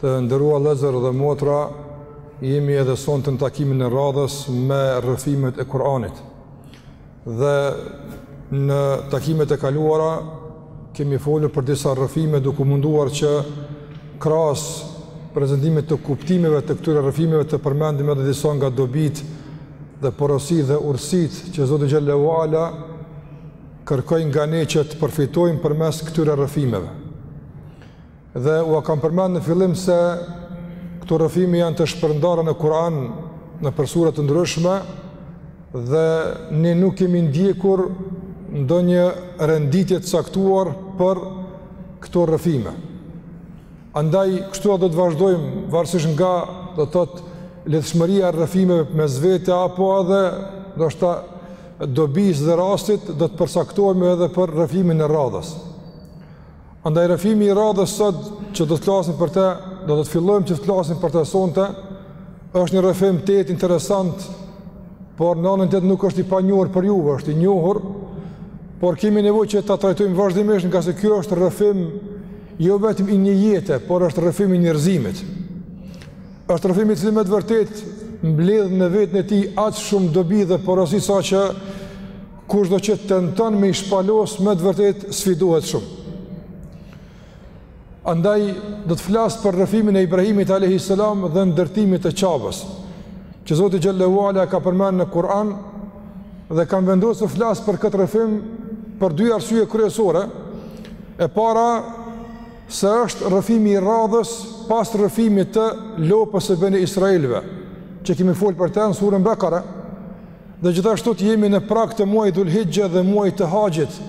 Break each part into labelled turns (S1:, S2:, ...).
S1: Të nderuar vllezër dhe motra, jemi edhe sonte në takimin e radhës me rrëfimet e Kur'anit. Dhe në takimet e kaluara, kemi folur për disa rrëfime duke u munduar që krahas prezentimit të kuptimeve të këtyre rrëfimeve të përmendim edhe disa nga dobitë dhe porositë dhe urtësitë që Zoti xhelle ue ala kërkon nga ne që të përfitojmë përmes këtyre rrëfimeve. Dhe ua kam përmend në fillim se këto rrëfime janë të shpërndara në Kur'an nëpër sura të ndryshme dhe ne nuk kemi ndjekur ndonjë renditje të caktuar për këto rrëfime. Andaj kështu do të vazhdojmë varësisht nga do të thotë lidhshmëria e rrëfimeve mes vete apo edhe ndoshta dobisë dhe rastit do të përcaktohemi edhe për rrëfimin e radhës. Andaj rrëfimi i radhës sot që do të flasim për të, do të fillojmë që të flasim për të sonte, është një rrëfim tejet interesant, por në anën tjetër nuk është i panjohur për juve, është i njohur, por kemi nevojë që ta trajtojmë vazhdimisht ngase ky është rrëfim jo vetëm i një jete, por është rrëfim i njerëzimit. është rrëfim i cili me të vërtetë mbledh në veten e tij aq shumë dobi dhe porosi saqë kushdo që tenton me i shpalos me të vërtetë sfidohet shumë. Andaj do të flas për rrëfimin e Ibrahimit alejhis selam dhe ndërtimit të Qabes, që Zoti xhelle ue ala e ka përmend në Kur'an dhe kam vendosur të flas për këtë rrëfim për dy arsye kryesore. E para se është rrëfimi i radhës pas rrëfimit të lopës së Beni Israilëve, që kemi fol për të në surën Bekare, Dhe gjithashtu jemi në prag të muajit dhul hixhe dhe muajit të haxhit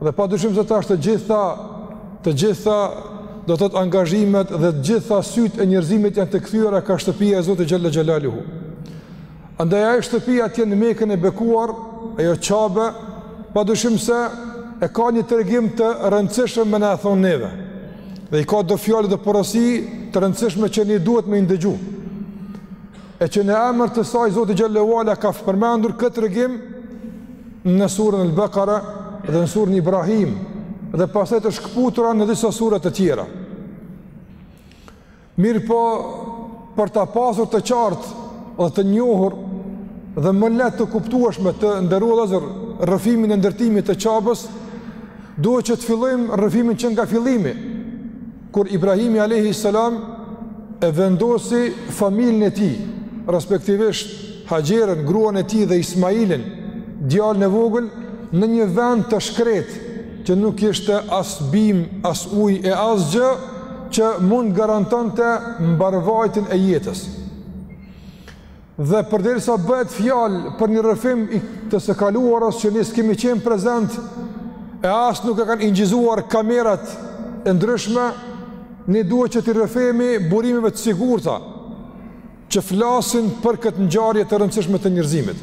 S1: Dhe padyshim se tash të gjitha Të gjitha do të thotë angazhimet dhe të gjitha sytë e njerëzimit janë të kthyera ka shtëpia e Zotit xhelle xhelaluhu Andaj ajo shtëpia atje në Mekën e bekuar ajo Qabe padyshim se e ka një tregim të rëndësishëm me na e thënë neve Dhe i ka do fjalë dhe porosi të rëndësishme që ne duhet me i ndëgju E që në emër të saj Zoti xhelle ue ala ka përmendur këtë tregim në surën El-Bekare dhe në surën Ibrahim dhe pastaj të shkëputura në disa sura të tjera. Mirëpo për ta pasur të qartë dhe të njohur dhe më lehtë të kuptueshme të nderuar vllezër rrëfimin e ndërtimit të Qabes, duhet që të fillojmë rrëfimin që nga fillimi. Kur Ibrahimi alayhi salam e vendosi familjen e tij, respektivisht Hajerën, gruan e tij dhe Ismailin, djalin e vogël, në një vend të shkretë që nuk ishte as bimë, as ujë e asgjë që mund garantonte mbarëvajtjen e jetës. Dhe përderisa bëhet fjalë për një rrëfim të së kaluarës që ne s'kemi qenë prezent e as nuk e kanë ingjizuar kamerat e ndryshme, ne duhet që t'i referohemi burimeve të sigurta që flasin për këtë ngjarje të rëndësishme të njerëzimit.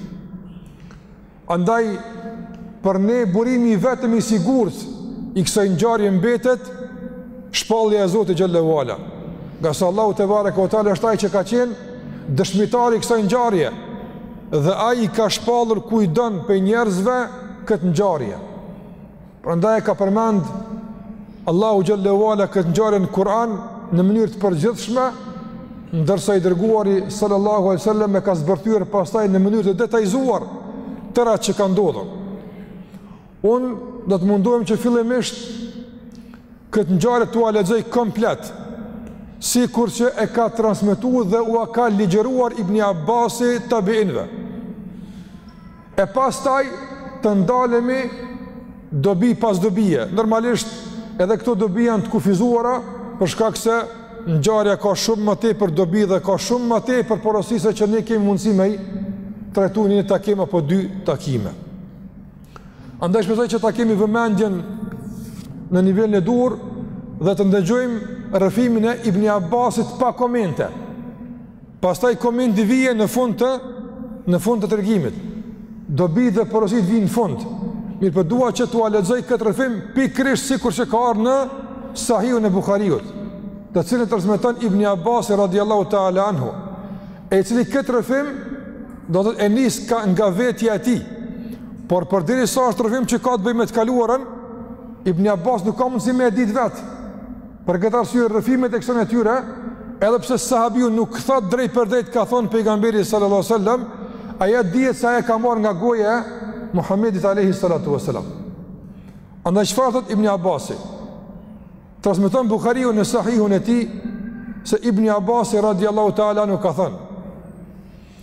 S1: Andaj, për ne burimi i vetëm i sigurt i kësaj ngjarje mbetet shpallja e Zotit xhel-le ue ala. Ngase Allahu tebareke ue teala është ai që ka qenë dëshmitari i kësaj ngjarje dhe ai i ka shpallur kujt don prej njerëzve këtë ngjarje. Prandaj e ka përmend Allahu xhel-le ue ala këtë ngjarje në Kur'an në mënyrë të përgjithshme, ndërsa i dërguari sallallahu alaihi wasallam e ka zbërthyer pastaj në mënyrë të detajzuar tërë atë që ka ndodhur. Unë do të mundohem që fillimisht këtë ngjarje t'ua lexoj komplet, sikur që e ka transmetu dhe ua ka ligjeruar Ibni Abbasi tabiinëve. E pastaj të ndalemi dobi pas dobie. Normalisht edhe këto dobi janë të kufizuara për shkak se ngjarja ka shumë ma tepër dobi dhe ka shumë ma tepër porosi se që ne kemi mundësi me i trajtu në një takim apo dy takime. Andaj shpresoj që ta kemi vëmendjen në nivelin e duhur dhe të ndëgjojmë rrëfimin e Ibni Abbasit pa komente. Pastaj komenti vjen në fund të, në fund të tregimit. Dobitë dhe porositë vijnë në fund. Mirëpo dua që t'ua lexoj këtë rrëfim pikërisht sikur që ka ardhur në Sahihun e Buhariut, të cilin transmeton Ibni Abbasi radhiyallahu ta'ala anhu, e i cili këtë rrëfim do të thotë e nis nga vetja e tij. Por përderisa është rrëfim që ka të bëjë me të kaluarën, Ibn Abbas nuk ka mundësi me e ditë vetë. Për këtë arsye rrëfimet e kësaj natyre, edhe pse sahabiu nuk tha drejtpërdrejt ka thonë pejgamberi sallallahu alajhi wasallam, ajo dihet se ai e ka marrë nga goja e Muhamedit alayhi salatu wasalam. Andaj çfarë thotë Ibni Abbasi? Transmeton Buhariu në Sahihun e tij se Ibni Abbasi radhiyallahu ta'ala anhu ka thonë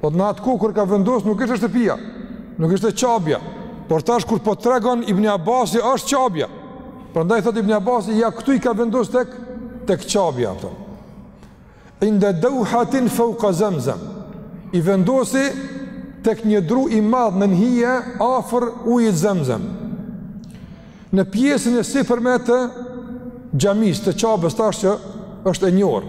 S1: Po në atë kohë kur i ka vendos nuk ishte shtëpia, nuk ishte qabja. Por tash kur po tregon Ibn Abasi është qabja. Prandaj thotë Ibn Abasi ja këtu i ka vendosur tek tek qabja ato. Inda dawhatin fawqa zamzam. I vendosi tek një dru i madh në hije afër ujit Zamzam. Në pjesën e sipërme të xhamisë të qabës tash që është e njohur.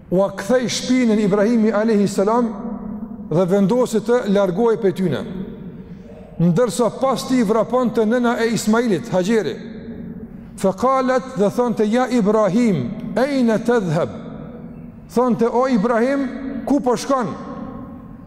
S1: Ua ktheu shpinën Ibrahimi alejhi selam dhe vendosi të largohej prej tyre. Ndërsa pas tij vraponte nëna e Ismailit, Haxheri. Fa qalat dhe thonte ja Ibrahim, ejna tadhhab? Thonte o Ibrahim, ku po shkon?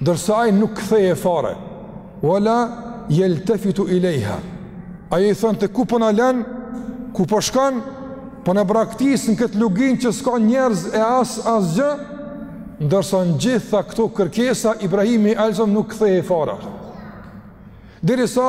S1: Ndërsa ai nuk kthehej fare. Wala yaltafitu ilayha. Ajo i thonte ku po na lën, ku po shkon, po na braktis në këtë luginë që s'ka njerëz e as asgjë, ndërsa në gjitha këto kërkesa Ibrahimi alayhis salam nuk kthehej fare. Derisa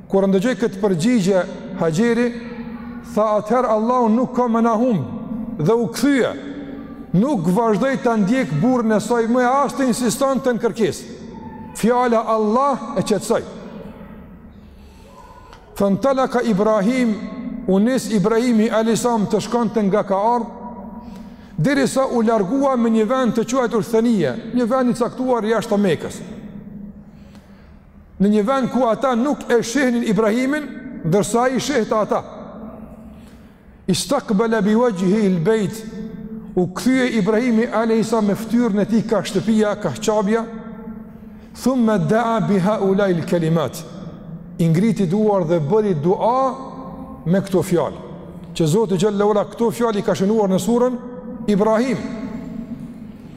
S1: Kur e ndëgjoi këtë përgjigje Haxheri, tha atëherë Allahu nuk ka me na humb dhe u kthye. Nuk vazhdoi ta ndjekë burrin e saj më e as të insistonte në kërkesë. Fjala Allah e qetësoi. Fantalaka Ibrahim, u nis Ibrahimi alejhi selam të shkonte nga ka ardhë, derisa u largua në një vend të quajtur Thenije, një vend i caktuar jashtë Mekës. në një vend ku ata nuk e shihnin Ibrahimin, ndërsa ai i shihte ata. Istaqbala bi wajhi al-bayt. U kthye Ibrahimi alayhis salam me fytyrën e tij ka shtëpia, ka qabja. Thumma da'a bi ha'ulai al-kalimat. I ngriti duart dhe bëri dua me këto fjalë. Që Zoti xhalla ua ala këto fjalë i ka shënuar në surën Ibrahim.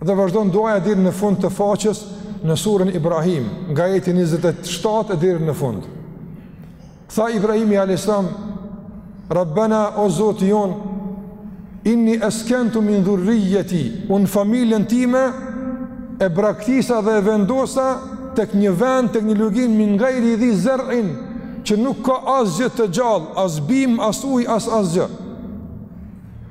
S1: Dhe vazhdon duaja deri në fund të faqes në surën Ibrahim, nga ajeti 27 e deri në fund. Tha Ibrahimi alayhis salam, "Rabbana o Zoti jonë, inni askantu min dhurriyyati", unë familjen time e braktisa dhe e vendosa tek një vend, tek një luginë min ghairi dhi zar'in, që nuk ka asgjë të gjallë, as bimë, as ujë, as asgjë.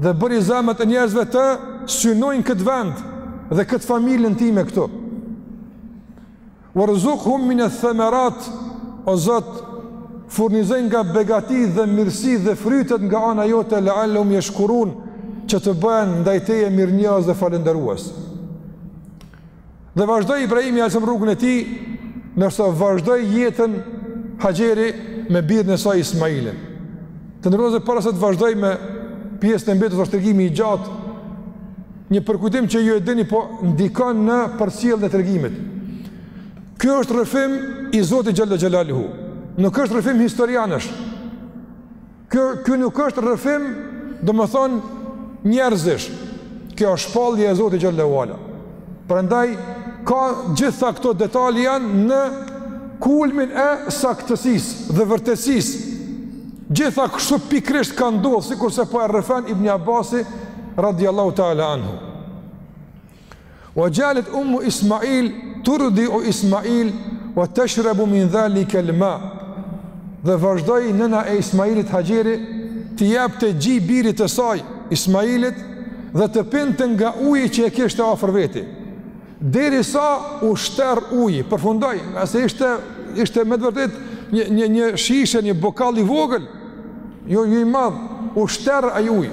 S1: dhe bëri zemrat e njerëzve të synojnë këtë vend dhe këtë familjen time këtu. Warzukhum min ath-thamarat, o Zot, furnizoji nga begati dhe mirësi dhe frytet nga ana jote la'allahum yashkurun, që të bëhen ndaj teje mirënjohës dhe falënderues. Dhe vazhdoi Ibrahimi alejhi selam rrugën e tij, ndërsa vazhdoi jetën Haxheri me birin e saj Ismailin. Të nderuar, para se të vazhdoj me pjesën e mbetur, është tregimi i gjatë, një përkujtim që ju e dini po ndikon në përcjelljen e tregimit. Ky është rrëfim i Zotit Xhel-le Xhelaluhu. Nuk është rrëfim historianësh. Kjo, kjo nuk është rrëfim, domethënë, njerëzish. Kjo është shpallje e Zotit Xhel-le ve ala. Prandaj, ka gjitha këto detale janë në kulmin e saktësisë dhe vërtetësisë. Gjitha kështu pikërisht ka ndodhë, sikurse po e rrëfen Ibn Abasi, radiallahu ta'ala anhu. Wa ja'alet ummu Ismail turdi'u Ismail wa tashrabu min zalika al-ma. Dhe vazhdoi nëna e Ismailit Haxheri t'i jepte gji birit të saj, Ismailit, dhe të pinte nga uji që e kishte afër veti. Derisa u shterr uji, përfundoi, ngase ishte ishte me të vërtetë një një një shishe, një bokall i vogël, jo jo i madh, u shterr ai uji.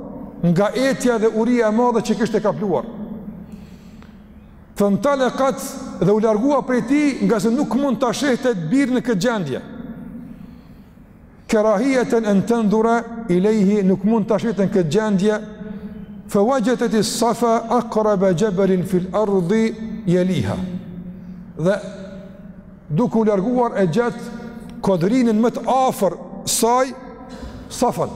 S1: nga etja dhe uria e madhe që kishte kapluar. Fentalekat dhe u largua prej tij ngase nuk mund ta shehte të birin në këtë gjendje. Kerahijeten en tendhura ilejhi nuk mund ta shehte në këtë gjendje Fe wexhedeti Safa akrabe xhebelin fil ardhi jeliha Dhe duke u larguar e gjeti kodrinën më të afër saj Safan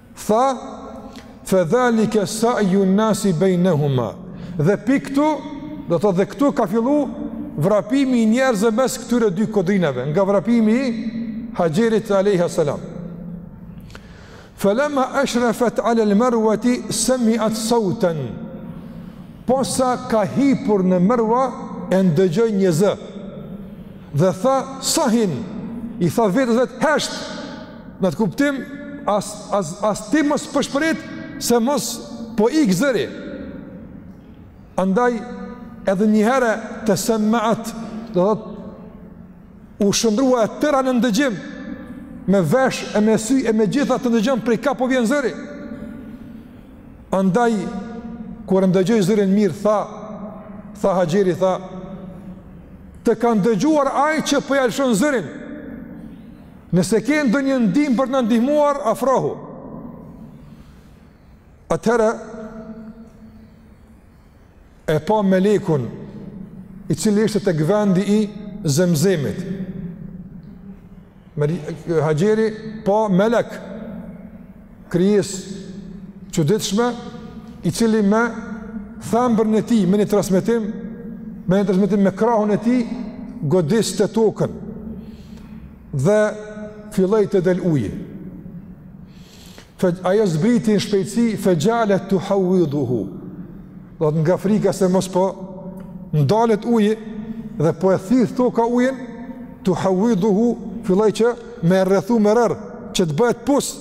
S1: Tha, fe dhalike sa'ju nasi bejnehuma, dhe prej këtu, do të dhe këtu ka fillu vrapimi i njerëzve mes këtyre dy kodrinave, nga vrapimi i Haxherit alejha selam. Felemma eshrefet alel Merwati semiat sauten, posa ka hipur në Merwa e ndëgjoi një zë, dhe tha, sahin, i tha vetes vet, hesht, Në atë kuptim, as, as, as ti mos pëshpërit se mos po ik zëri. Andaj, edhe njëherë tesemmeat, do të thotë, u shëndrrua e tëra në ndëgjim, me vesh e me sy e me gjitha të ndëgjojë prej kah po vjen zëri. Andaj, kur e ndëgjoi zërin mirë, tha, tha Haxheri, tha, të kam ndëgjuar, ai që po e lëshon zërin, Nëse ke ndonjë ndihmë për të na ndihmuar, afrohu. Atëherë e pa melekun i cili ishte tek vendi i Zemzemit. Haxheri pa melek krijesë e çuditshme i cili me thëmbërn e tij me një transmetim me një transmetim me krahun e tij godiste tokën dhe filloi të dal uji ajo zbriti me shpejtësi fe xhealet tuhawiduhu Do thotë nga frika se mos po ndalet uji dhe po e thith toka ujin, tuhawiduhu filloi që me e rrethu me rërë, që të bëhet pus.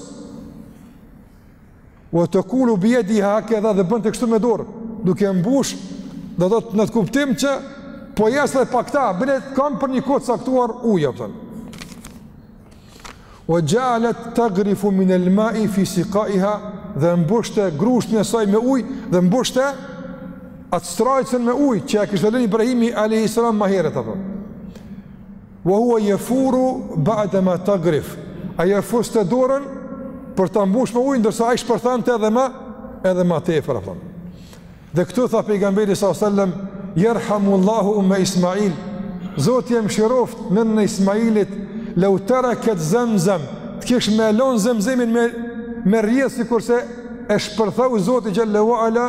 S1: Wa taqulu bi yadiha hakadha dhe bënte kështu me dorë, duke mbush, do të thotë në atë kuptim që po jes edhe pak ta, bile kam për një kohë caktuar ujë, pëtën. Wa ja'alat taghrifu min al-ma'i fi siqaiha dhe mbushte grushtin e saj me ujë dhe mbushte atë strajcën me ujë që e kishte lënë Ibrahimi alayhi salam ma herët apo. Wa huwa yafuru ba'da ma taghrif. Ai e fuste dorën për ta mbush me ujë ndërsa ai shpërthante edhe ma edhe ma tepër apo. Dhe këtu tha pejgamberi sa sallam, Jërhamu Allahu umme Ismail, Zoti e mëshiroftë nënën e Ismailit, lew tereket zemzem, të kish me e lon zemzemin me, me rrjedh sikurse e shpërthau Zoti Xhelle wa Ala,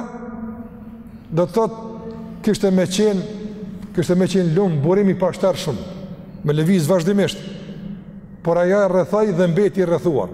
S1: do të thotë, kishte me qenë, kishte me qenë lumë, burim i pashtershëm, me lëviz vazhdimisht, por aja e rrethoi dhe mbeti i rrethuar.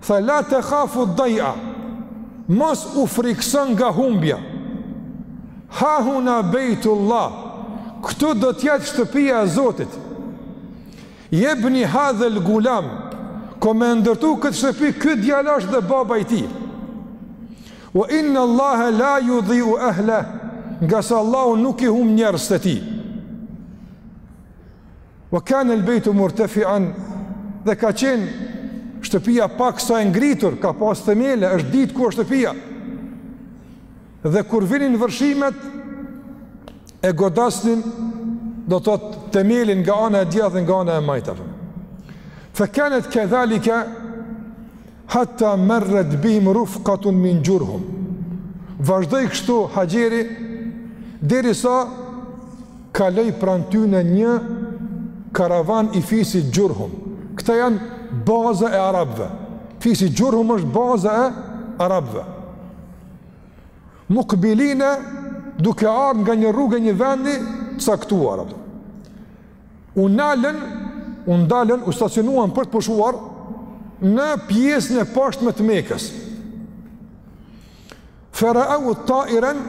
S1: Tha la tekhafu daj'a, mos u frikëso nga humbja. Ha huna bejtullah, këtu do të jetë shtëpia e Zotit. Jebni hadhel gulam, ko me e ndërtu këtë shtëpi, ky djalosh dhe baba i tij. Wa inna Allahe la judhiu ehleh, ngase Allahu nuk i humb njerëzt e tij. Wa kana al-baytu murtafi'an dhe ka qenë shtëpia paksa e ngritur, ka pas themele, është ditë ku është shtëpia. Dhe kur vinin vërshimet e godasnin do thotë themelin nga ana e djathtë dhe nga ana e majtë. Fa kanat kadhalika Hatta marrat bihim rufqatun min jurhum. Vazhdoi kështu Haxheri derisa kaloi pranë tyne një karavan i fisit Xhurhum. Këta janë baza e arabëve. Fisi Xhurhum është baza e arabëve. Mukbiline duke ardhë nga një rrugë e një vendi të caktuar apo. U nalën, u ndalën, u stacionuan për të pushuar në pjesën e poshtme të Mekës. Fara'u ta'iran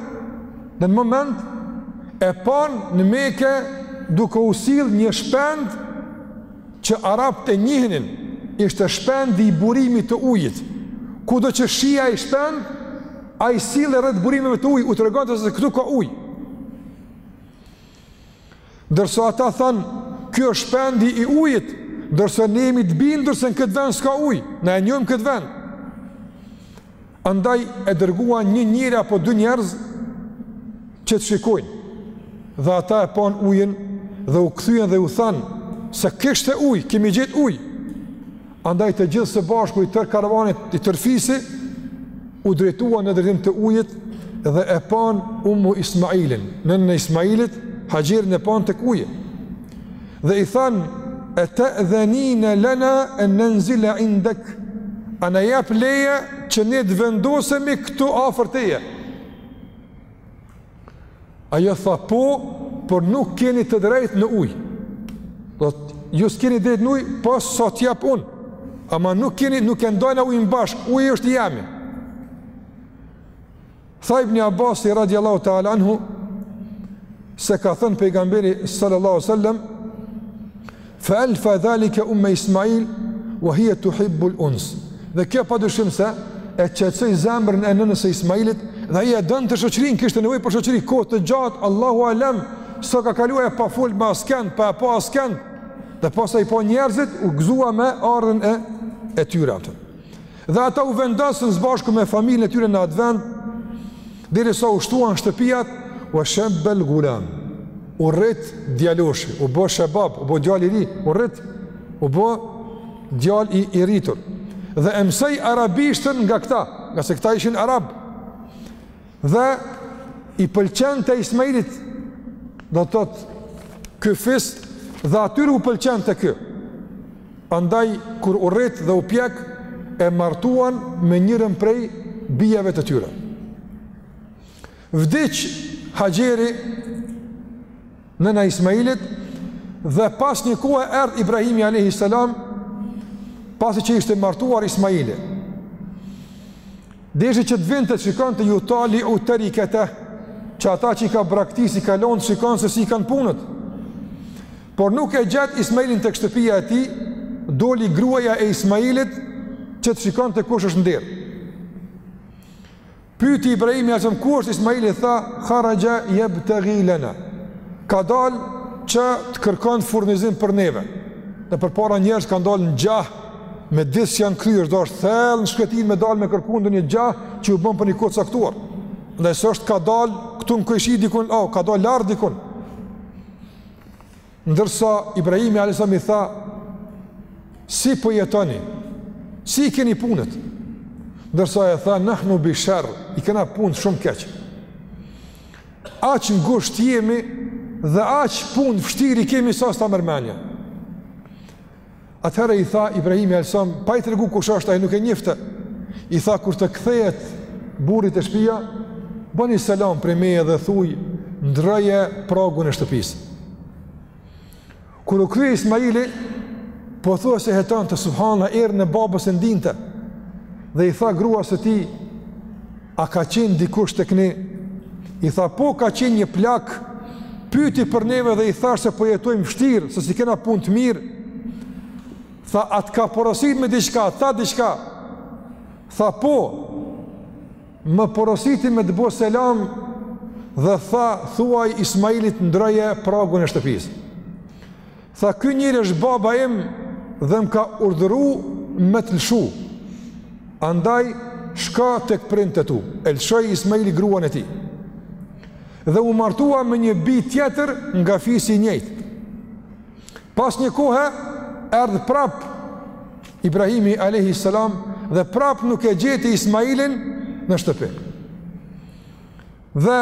S1: dhe në një moment e pan në Mekë duke u sill një shpend që arabët e njihnin, ishte shpendi i burimit të ujit. Kudo që shihej ai shpend, ai sillej rreth burimeve të ujit, u tregonte se këtu ka ujë. Ndërsa ata thanë, ky është shpendi i ujit, ndërsa ne jemi të bindur se në këtë vend s'ka uj, ne e njojmë këtë vend. Andaj e dërguan një njeri apo dy njerëz që të shikojnë, dhe ata e panë ujin dhe u kthyen dhe u thanë, se kishte uj, kemi gjet uj. Andaj të gjithë së bashku i tërë karvani i tërë fisi u drejtuan në drejtim të ujit dhe e pan Ummu Ismailin, nënën e Ismailit, Haxherin e pan tek uji. Dhe i than e te'dhenine lena en nenzile indek a në jep leje që ne të vendosemi këtu afer teje Ajo tha, po, por nuk keni të drejtë në ujë. Do të thotë, ju s'keni drejtë në ujë, po sa të japë unë. Ama nuk keni, nuk e ndajna ujin bashkë, uji është i jemi. Tha ibn Abasi, radiallahu ta'ala anhu, se ka thënë pejgamberi sallallahu sallam, Fa alfa dhalike umme Ismail wa hiya tuhibbu al-uns. Dhe kjo padyshim se e qetësoi zemrën e nënës së Ismailit dhe ajo e donte shoqërinë, kishte nevojë për shoqëri kohë të gjatë, Allahu alem, sa ka kaluar pa fol me askënd, pa pa askënd. Dhe pasi i pa njerëzit, u gëzua me ardhjen e tyre aty. Dhe ata u vendosën së bashku me familjen e tyre në atë vend, derisa u shtuan shtëpiat, ue shebbel gulam, u rrit djaloshi, u bë shebab, u bë djal i ri, u rrit, u bë djal i, i rritur, dhe e mësoi arabishten nga këta, ngase këta ishin arab, Dhe i pëlqente Ismailit, do të thotë ky fis, dhe atyre u pëlqente ky. Andaj, kur u rrit dhe u pjek, e martuan me njërën prej bijave të tyre. Vdiq Haxheri, nëna e Ismailit, dhe pas një kohe erdhi Ibrahimi a.s. pasi që ishte martuar Ismaili. Deshi që të vinte të shikonte jutaliu terikete, që ata që i ka braktis i ka lon të shikon se si i kanë punët. Por nuk e gjeti Ismailin tek shtëpia e tij, doli gruaja e Ismailit që të shikonte kush është n'derë. Pyeti Ibrahimi asaj ku është Ismaili tha kharaja yabtaghi lana. Ka dal që të kërkon furnizim për neve. Dhe përpara njerëz kanë dalë në gjah me ditë që janë kryer, është thellë në shkretin me dalë me kërku ndonjë gjah që u bën për një kohë të caktuar. Andaj s'është ka dalë këtu në kojshi dikun, au, ka dalë lartë dikun. Ndërsa Ibrahimi alayhis salam i tha, si po jetoni? Si i keni punët? Ndërsa ajo tha, nahnu bi sharr, i kena punët shumë keq. Aq ngusht jemi dhe aq punët vështirë i kemi sa s'ta merr mendja. Atëherë i tha Ibrahimi alayhis salam, pa i tregu kush është, ai nuk e njifte. I tha, kur të kthehet burri te shpia, bëni selam prej meje edhe thuj, ndrroje pragun e shtëpisë. Kur u kthye Ismaili, pothuajse heton subhanallah erën e babës e ndinte, dhe i tha gruas së tij, A ka qenë dikush tek ne? I tha, po ka qenë një plak, pyeti për neve dhe i thashë se po jetojmë vështirë, se s'i kena punë të mirë. Tha, a të ka porosit me diçka, tha diçka? Tha, po, më porositi me të bo selam dhe tha, thuaj Ismailit ndrroje pragun e shtëpisë. Tha, ky njeri është baba im dhe më ka urdhëru me të lëshu. Andaj, shko tek prindt e tu, e lëshoi Ismaili gruan e tij. Dhe u martua me një bijë tjetër nga fisi i njëjtë. Pas një kohe erdh prap Ibrahimi alayhi salam dhe prap nuk e gjeti Ismailin në shtëpi. Dhe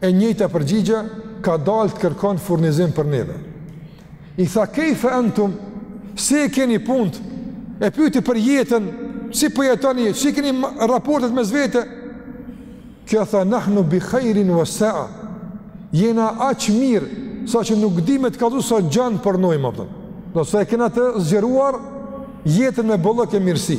S1: E njëjta përgjigje ka dalë të kërkon furnizim për neve. I tha kejfe entum, si e keni punt, e pyti për jetën, si po jetoni, si i keni raportet mes vete, kjo tha nahnu bi khejrin vë saa, jena aq mirë, saqë nuk di me të kallzu sa gjanë për nojë më pëtën. Domethënë e kena të zgjeruar jetën me bollëk e mirësi.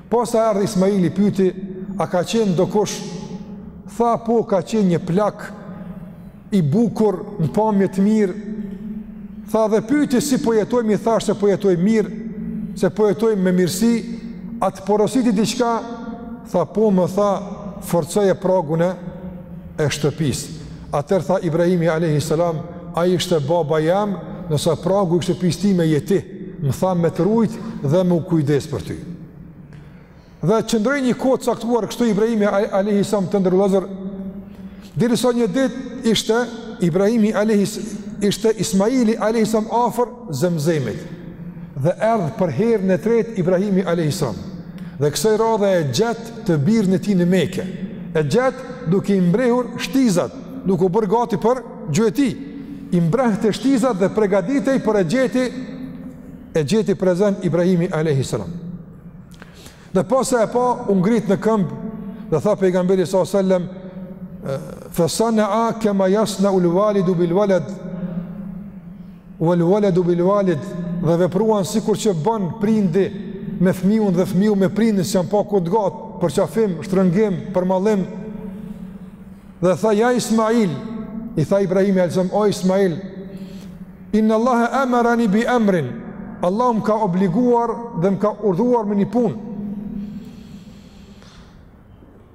S1: Posa erdhi Ismaili pyeti, a ka qenë dokush? Tha po ka qenë një plak i bukur, në pamje të mirë. Tha dhe pyeti si po jetojmë, i thashë se po jetojmë mirë, se po jetojmë me mirësi, a të porositi diçka, tha po më tha, forcoje pragun e, e shtëpisë. Atëherë tha Ibrahimi alejhi selam, Ai ishte baba jem, ndërsa pragu i shtëpisë sime je ti, më tha me të rujt dhe me u kujdes për ty. Dhe qëndroi një kohë të caktuar kështu Ibrahimi alejhi selam të ndërlozur. Derisa një ditë ishte Ibrahimi ishte Ismaili alejhi selam afër Zemzemit dhe erdh për herën e tretë Ibrahimi a.s. Dhe kësaj radhe e gjet të birin e tij në Mekë, e gjet duke i mbrehur shtizat, duke u bërë gati për gjueti, i mbrehte shtizat dhe pregaditej për e gjeti, e gjeti prezent Ibrahimi a.s. Dhe pasi e pa, u ngrit në këmbë dhe tha pejgamberi s.a.s. Fesanaa kema jasnaul validu bil valed, Wal waladu bil walid dhe vepruan sikur që bën prindi me fëmijën dhe fëmija me prindin që s'janë pa kohë të gatë, përqafim, shtrëngim, përmallim. Dhe tha, ja Ismail, i tha Ibrahimi a.s., o Ismail, inne Allahe emerani bi emrin, Allahu më ka obliguar dhe më ka urdhëruar me një punë.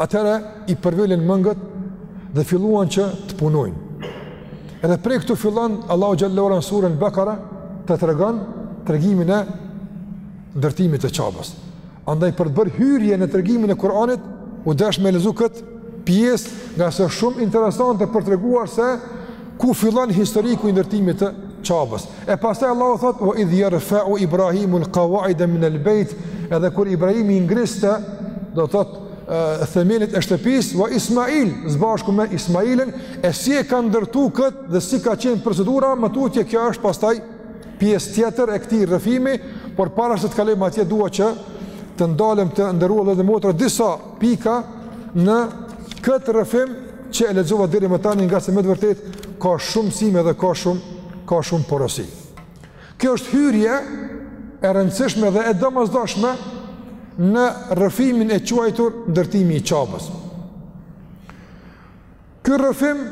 S1: Atëherë i përvjelin mëngët dhe filluan që të punojnë. Edhe prej këtu fillon Allahu xh.sh. në suren al-Baqara të tregon tregimin e ndërtimit të Qabes. Andaj për të bërë hyrje në tregimin e Kur'anit, u desht me lexu kët pjesë, ngase shumë interesante për treguar se Ku fillon historiku i ndërtimit të Qabes? E pastaj Allahu thot: "Wa idh yarfa'u Ibrahimu al-qawa'ida min al-bayt", edhe kur Ibrahimi i ngriste, do të thot, themelet e shtëpisë, wa Ismail, së bashku me Ismailin, e si e ka ndërtu këtë dhe si ka qenë procedura, më tutje kjo është pastaj pjesë tjetër e këtij rrëfimi, por para se të kalojmë atje dua që të ndalem të nderuar vëllezër dhe motra disa pika në këtë rrëfim që e lexova deri më tani ngase me të vërtetë ka shumë mësime dhe ka shumë ka shumë porosi. Kjo është hyrje e rëndësishme dhe e domosdoshme në rrëfimin e quajtur ndërtimi i Qabes. Ky rrëfim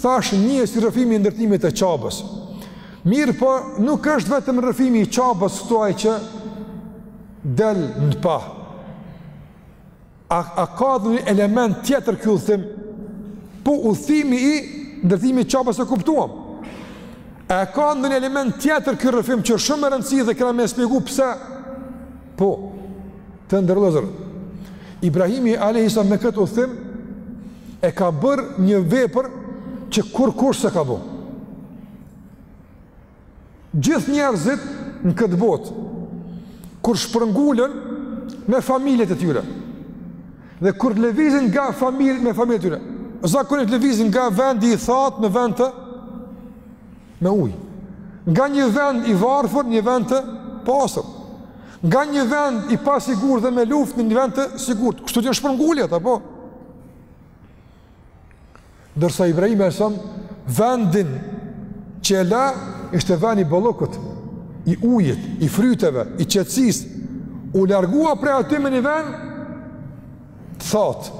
S1: thashë njihet si rrëfimi i ndërtimit të Qabes. Mirëpo, nuk është vetëm rrëfimi i Qabes këtu ai që del në pah. A a ka ndonjë element tjetër ky udhëtim? Po udhëtimi i ndërtimit të Qabes e kuptuam. A ka ndonjë element tjetër ky rrëfim që shumë e rëndësishme dhe kena me shpjegu pse? Po. Të nderuar vëllezër. Ibrahimi alayhis salam me këtë udhëtim e ka bërë një vepër që kurkush s'e ka bo. Gjithë njerëzit në këtë botë, kur shpërngulen me familjet e tyre, dhe kur lëvizin nga familjet me familjet e tyre, zakonisht lëvizin nga vendi i thatë në vende me ujë, nga një vend i varfër në një vend të pasur, nga një vend i pasigurt dhe me luftë në një vend të sigurt, kështu janë shpërnguljet, apo? Ndërsa Ibrahimi a.s., vendin që e la, ishte vend i bollëkut, i ujit, i fryteve, i qetësisë, u largua prej aty me një vend, të thatë,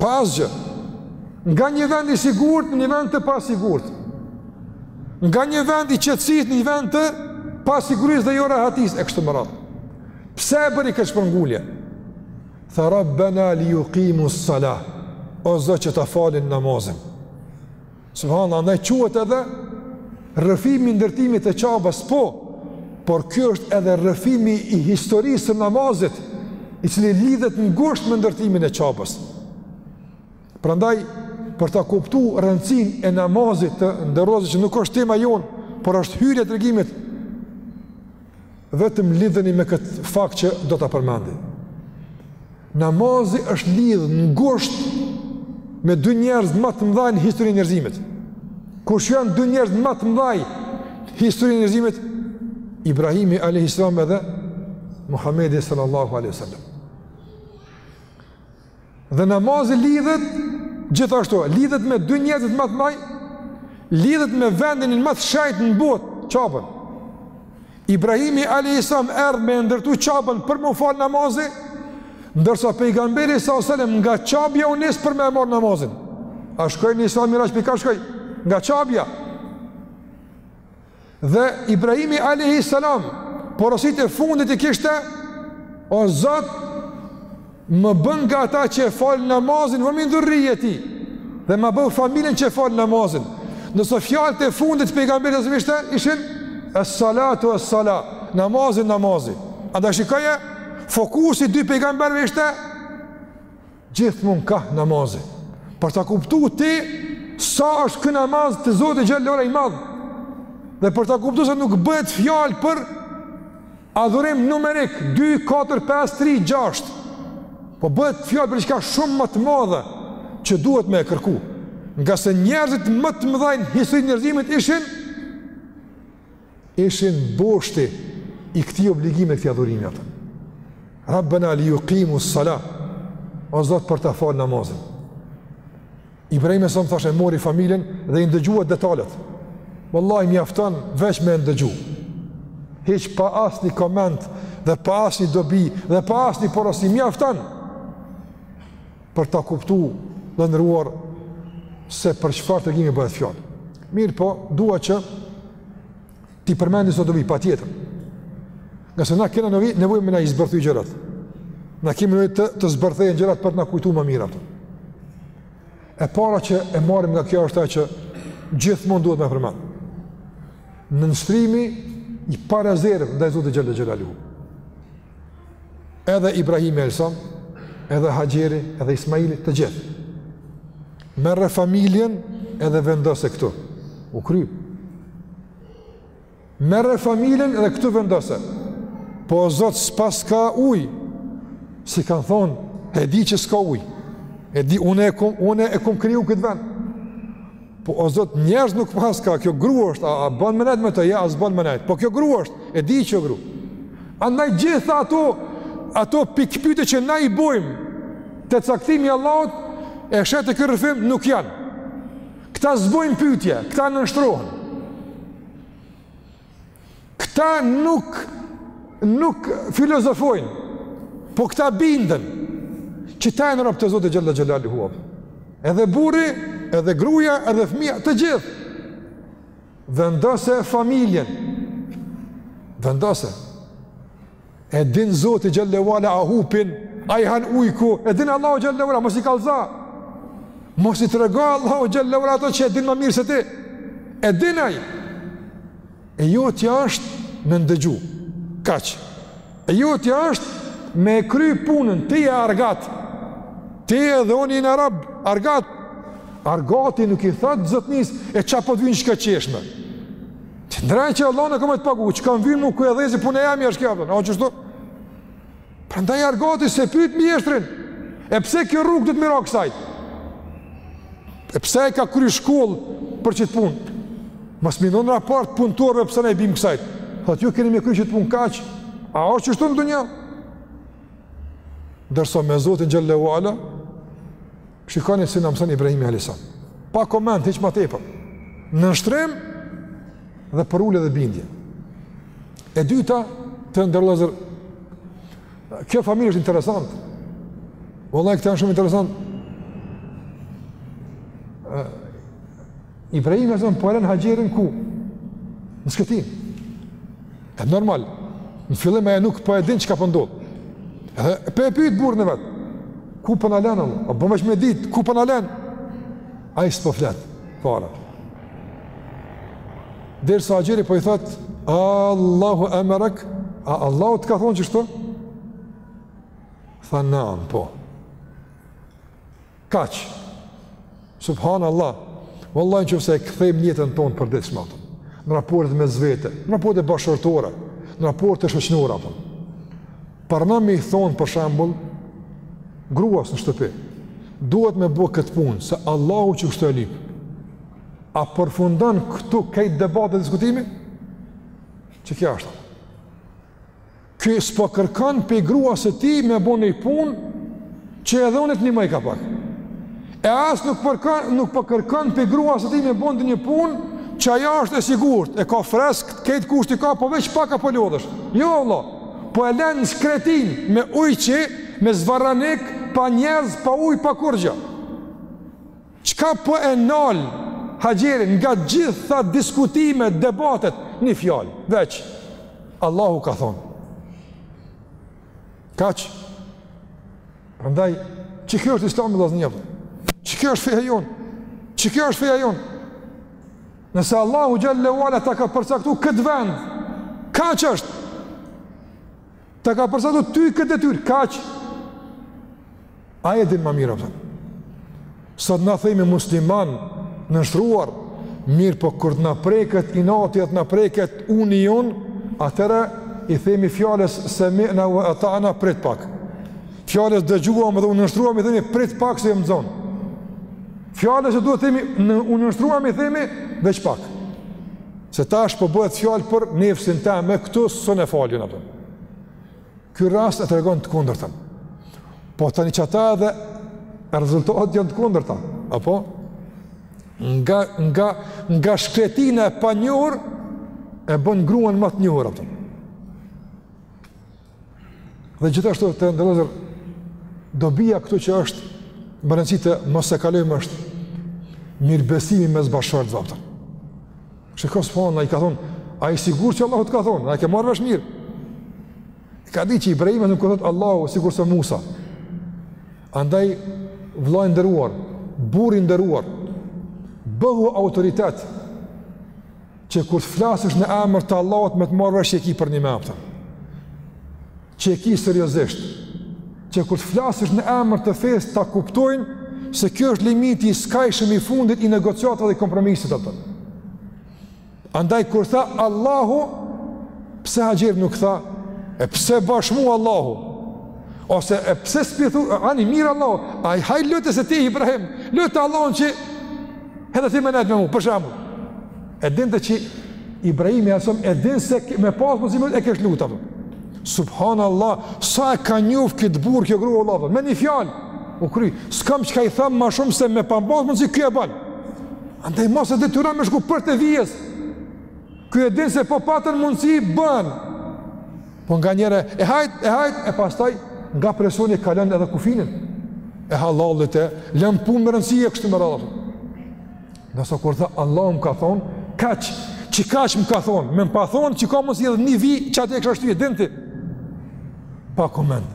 S1: pa asgjë, nga një vend i sigurt në një vend të pasigurt, nga një vend i qetësisë në një vend të pasigurisë dhe jorahatisë, e kështu me radhë. Pse e bëri këtë shpërngulje? Tha Rabbena li jukimus-salah, o Zot që ta falin namazin. Subhanallah, ndaj quhet edhe rrëfimi i ndërtimit të Qabes, po, por kjo është edhe rrëfimi i historisë së namazit, i cili lidhet ngushtë me ndërtimin e Qabes. Prandaj, për ta kuptu rëndësinë e namazit të nderuar që nuk është tema jonë, por është hyrja e tregimit, vetëm lidheni me këtë fakt që do ta përmendi. Namazi është lidhë ngushtë me dy njerëz më të mëdhaj në historinë e njerëzimit. Kush janë dy njerëz më të mëdhaj në historinë e njerëzimit, Ibrahimi a.s. edhe Muhammedi sallallahu a.s. Dhe namazi lidhet gjithashtu, lidhet me dy njerëzit më të mëdhenj, lidhet me vendin më të shenjtë në botë, Qaben. Ibrahimi alayhis salam erdhi me ndërtu Qaben për m'u falë namazi, ndërsa pejgamberi sallallahu alajhi wasallam nga Qabja u nis për me e marrë namazin. A shkoi në Isra Miraj prej kah shkoi? Nga Qabja. Dhe Ibrahimi alayhi salam porositë e fundit i kishte o Zot më bën nga ata që e falin namazin ve min dhurrijeti dhe ma bën familjen që e fal namazin. Ndërsa fjalët e fundit të pejgamberit a.s. ishte ishin es-salatu es-sala, namazi namazi. Andaj shikoje fokusi i dy pejgamberëve ishte Gjithmonë kah namazi. Për ta kuptu ti sa është ky namaz te Zoti xhelle shanuhu i madh. Dhe për ta kuptu se nuk bëhet fjalë për adhurim numerik 2 4 5 3 6. Po bëhet fjalë për diçka shumë më të madhe që duhet me e kërku. Ngase njerëzit më të mëdhaj në histori të njerëzimit ishin ishin boshti i këtij obligimi, këtij adhurimi atë. Rabbena li jukimus-salah, o Zot për ta falë namazin. Ibrahimi a.s. thashë e mori familjen dhe i ndëgjuat detalet. Wallahi mjafton veç me ndëgju. Hiç pa asnjë koment dhe pa asnjë dobi dhe pa asnjë porosi, mjafton. për ta kuptu të nderuar se për çfarë tregimi bëhet fjalë. Mirëpo, dua që t'i përmendim disa dobi, patjetër. Ngase na kena nevi, nevojë me na i zbërthy gjërat. Na kemi nevojë të, të zbërthehen gjërat për të na kujtu ma mirë ato. E para që e marrim nga kjo është ajo që gjithmonë duhet me përmend. Nënshtrimi i parezervë ndaj Zotit xhele xhelaluhu. Edhe Ibrahimi alejhi selam, edhe Haxheri, edhe Ismaili, të gjithë. Merre familjen edhe vendose këtu. U kry. Merre familjen edhe këtu vendose. Po o Zot, s'paska ujë, s'i kanë thonë, e di që s'ka ujë. E di, unë e kom, unë e kom kriju këtë vend. Po o zot njerëz nuk paska, kjo grua është, a, a bon me nejt me të, ja s'bon me nejt. Po kjo grua është, e di që gru. Andaj gjithë ato ato pikëpyetje që na i bojmë te caktimi i Allahut, e sheh te ky rrëfim nuk janë. Këta s'bojnë pyetje, këta nënshtrohen. Këta nuk, nuk filozofojnë, po këta binden, këta janë robtë e Zotit xhele xhelaluhu. Edhe burri, edhe gruja, edhe fëmija, të gjithë. Vendose familjen. Vendose. E din Zoti xhele ue ala a hupin, a i han ujku, e din Allahu xhele ue ala, mos i kallzo. Mos i trego Allahu xhele ue ala ato që e din ma mirë se ti. E din ai. E jotja është me ndëgju. Kaq. E jotja është me kry punën, ti je argat. Ti edhe unë jena rob, argat. Argati nuk i thotë zotnisë e çka po të vyn kjo çeshme. Ti ndreqe vlla, unë kom me të pagu, çka më vyn mu ku e dhezi, punë e jemja asht kjo, o qështu. Prandaj argati s'e pyt mjeshtrin, e pse kjo rrugë duhet me ra kësajt? E pse e ka kry shkollë për qet punë? Mos me i dhon raport punëtorëve pse na i bimë kësajt? Thotë ju keni me kry qet punë kaq, a osht qështu në dunja? Ndërsa me Zotin xhele ue ala, Shikoni si na mëson Ibrahimi alejhi selam. Pa koment hiç ma tepër. Nënshtrim dhe përulje dhe bindje. E dyta të nderuar vllezër. Kjo familje është interesante. Vallahi këta janë shumë interesant. Ibrahimi alejhi selam po e len Haxherin ku? Në shkretinë. E normal, në fillim ajo nuk po e din çka po ndodh. Edhe po e pyt burrin e vet, ku po na len, a bën me ditë, ku po na len? Ai s'po flet fare. Derisa Haxheri po i thotë, Allahu emerek, a Allahu të ka thonë qështu? Tha neam, po. Kaq. Subhanallah. Vallahi në qoftë se e kthejmë në jetën tonë të përditshme. Në raport me vete, në raporte bashkëshortore, në raporte shoqnore apo. Po na me i thonë për shembull gruas në shtëpi. Duhet me bo këtë punë se Allahu qështu e lyp. A përfundon këtu krejt debati e diskutimi? Qikjo është? Ky s'po kërkon prej gruas së tij me bo një punë që edhe unë të nimoj ka pak. E as nuk po kërkon, nuk po kërkon prej gruas së tij me bo një punë që ajo është e sigurt, e ka fresk, krejt kushtet i ka, po veç pak a po lodhesh. Jo, vallah, po e len në shkretinë me ujqi, me zvarranikë, pa njerëz, pa ujë, pa kurgja. Çka po e nal Haxherin nga gjitha diskutimet, debatet, një fjalë, veç, Allahu ka thonë. Kaq, prandaj, qikjo është islami dhe zhënjëve? Qikjo është feja jonë. Qikjo është feja jonë? Nëse Allahu xhel-le ue ala ta ka përcaktu këtë vend, kaq është? Ta ka përcaktu ty këtë detyrë, kaq? Ai e din ma mirë, a kupton? Sot na themi musliman të nënshtruar, mirëpo kur na preket inati, e na preket uni jonë, atëherë i themi fjalës semi'na ue ata'na prit pak. Fjalës dëgjuam dhe u nënshtruam i themi prit pak se jom i zonë. Fjalës që duhet themi, në, u nënshtruam i themi veç pak. Se tash po bëhet fjalë për nefsin tem, këtu s'un e fali, a kupton. Ky rast e tregon të kundërtën. Po tani qata edhe rezultatet janë të kundërta, apo nga nga nga shkretina e panjohur e bën gruan më të njohur, apo. Dhe gjithashtu të nderuar vëllezër, dobia këtu që është me rëndësi të mos e kalojmë është mirëbesimi mes bashkëshortëve. Shiko, subhanallah, a i ka thonë, a je i sigurt që Allahu të ka thonë, a e ke marrë vesh mirë. E ka dit që Ibrahimi kur thotë Allahu, sikurse Musa. Andaj, vlla i nderuar, burri i nderuar, bëhu autoritet, që kur të flasësh në emër të Allahut me të marrë vesh që e ki përnime, a kupton. që e ki seriozisht, që kur të flasësh në emër të fesë ta kuptojnë se kjo është limiti i skajshëm i fundit i negociatave dhe kompromisit atë. Andaj kur tha Allahu, pse Haxher nuk tha, e pse bash mu Allahu, ose e pse s'po i thu, e ani mirë Allahu, a hajt lute se ti Ibrahim, lute Allahun që edhe ti me nejtë me mu, për shembull. E dinte që Ibrahimi a.s., e din se me pas mundësi, e kish lut, apo. Subhanallah, sa e ka njoft këtë burrë kjo grua, Allah, me një fjalë, u kry, s'kam çka i tham ma shumë se me pas mundësi, ky e ban. Andaj mos e detyro me shku përtej vijës, ky e din se po patën mundësi, banë. Po nganjëherë, e hajt, e hajt, e pastaj, nga presioni kalon edhe kufinin, e hallallit e, len punë me rëndësi e kështu me radhë. Ndërsa kur tha Allahu më ka thon, kaq, që kaq më ka thon, me m'pa thon çka mos i dhni vi çat e kështu e din ti. Pa koment.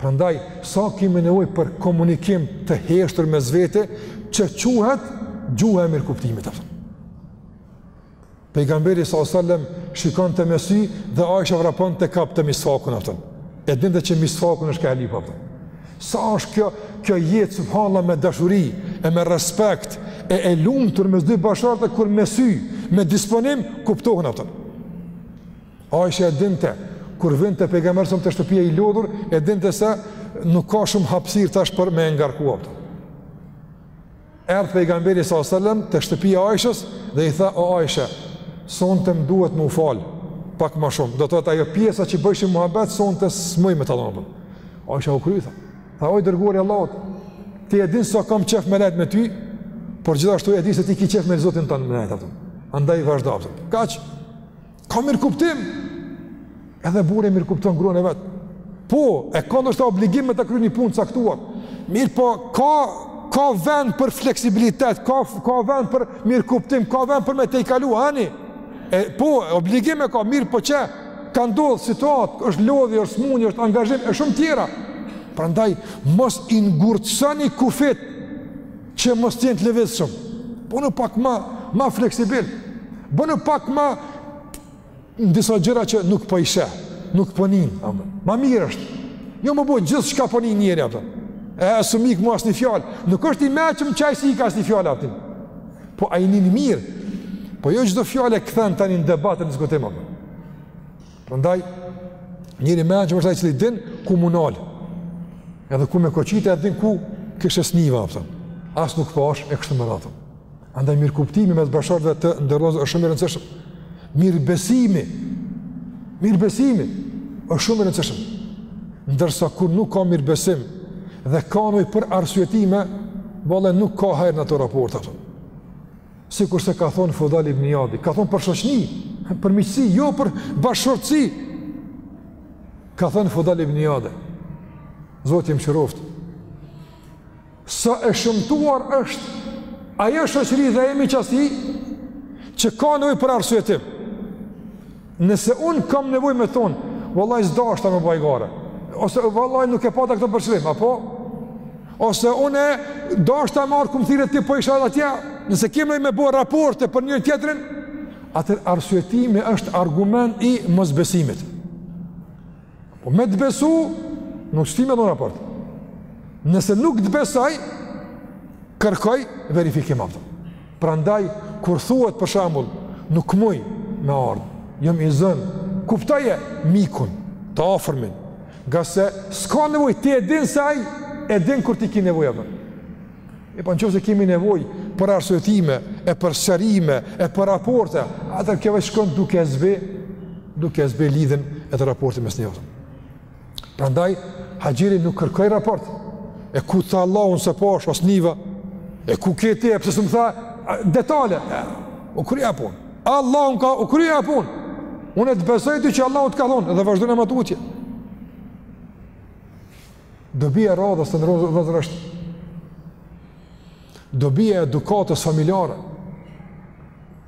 S1: Prandaj sa kemi nevojë për komunikim të heshtur mes vete, që quhet gjuha e mirëkuptimit apo. Pejgamberi sallallahu alajhi wasallam shikonte me sy dhe Aisha vraponte kapte misfakun a kupton. E dinte që misfakun është ka e lyp a kupton. Sa është kjo kjo jetë subhanallahu me dashuri e me respekt e e lumtur mes dy bashkëshortëve kur me sy, me disponim kuptohen a kupton. Aisha e dinte kur vinte pejgamberi s.a.s. te shtëpia i lodhur, e dinte se nuk ka shumë hapësirë tash për me e ngarku a kupton. Erdh pejgamberi s.a.s. te shtëpia Aishës dhe i tha, o Aisha, sonte më duhet m'u fal, pak ma shumë, do të thotë ajo pjesa që bojshin muhabet, sonte s'muj me ta lon. Aisha u kry, tha, tha o i dërguar i Allahut, ti e din se sa kam qef me nejtë me ty, por gjithashtu e di se ti ki qef me Zotin tand me nejtë, andaj vazhdo, kaq, Ka mirëkuptim, edhe burri e mirëkupton gruan e vet. Po, e ka ndoshta obligim me ta kry një punë caktuar. Mirëpo, ka, ka vend për fleksibilitet, ka, ka vend për mirëkuptim, ka vend për me tejkalu, ani. E, po, obligim e ka, mirëpo që, ka ndodh situatë, është lodhje, është smundje, është angazhim, e shumë tjera. Prandaj, mos i ngurtësoni kufijtë, që mos të jenë të lëvizshëm. Bënu pak ma ma fleksibil. Bënu pak ma në disa gjëra që nuk po i sheh, nuk po nin, apo. Ma mirë është. Jo m'u bo gjithçka po nin njeri apo. E s'po m'ik mu asnjë fjalë. Nuk është i mençëm qaj që s'i ik asnjë fjalë atij. Po ai nin mirë. Po jo çdo fjalë e kthen tani në debat e n'diskutim apo. Prandaj njeri më që vërtet që din ku mun dal. Edhe ku me koçita din ku keshë s'niva a kupton. As nuk pashë e kështu me radhë. Andaj mirëkuptimi mes bashkëshortëve të nderuar është shumë i rëndësishëm. Mirëbesimi. Mirëbesimi është shumë i rëndësishëm. Ndërsa kur nuk ka mirëbesim dhe ka nevojë për arsyetime, vallahi nuk ka hajr në ato raporte. Sikurse ka thonë Fudajl ibn Ijadi, ka thonë për shoqni, për miqësi, jo për bashkëshortësi. Ka thonë Fudajl ibn Ijadi, Zoti e mëshiroftë, sa e shëmtuar është ajo shoqëri dhe e miqësi që ka nevojë për arsyetim. Nëse unë kam nevojë me thonë, vallahi s'dashta me baj gare, ose vallahi nuk e pata këtë për qëllim, apo? Ose unë e dashta marrë kom thirrë ti po ishe atje, nëse kemi nevojë me bo raporte për njëri-tjetrin, atëherë arsyetimi është argument i mosbesimit. Po me të besu, nuk shti me dhënë raport. Nëse nuk të besoj, kërkoj verifikim a kupton. Prandaj, kur thuhet për shembull, nuk muj me ardhë, jom i zënë, kuptoje mikun, të afërmin, ngase s'ka nevojë, ti e din se ai e din kur ti ki nevojë e vjen. E po në qoftë se kemi nevojë për arsyetime, e për sqarime, e për raporte, atëherë kjo veç shkon duke zbeh, duke zbeh lidhjen edhe raportet mes njerëzve. Prandaj, Haxheri nuk kërkoi raport, e ku tha Allahu unë s'e pashë as niva, e ku ke ti, e pse s'më tha, detale, e, u kry puna, Allahu ka, u kry puna, unë e të besoj ty që Allahu të ka thonë, edhe vazhdojnë ma tutje. Dobia e radhës të nderuar vëllezër është dobia e edukatës familjare.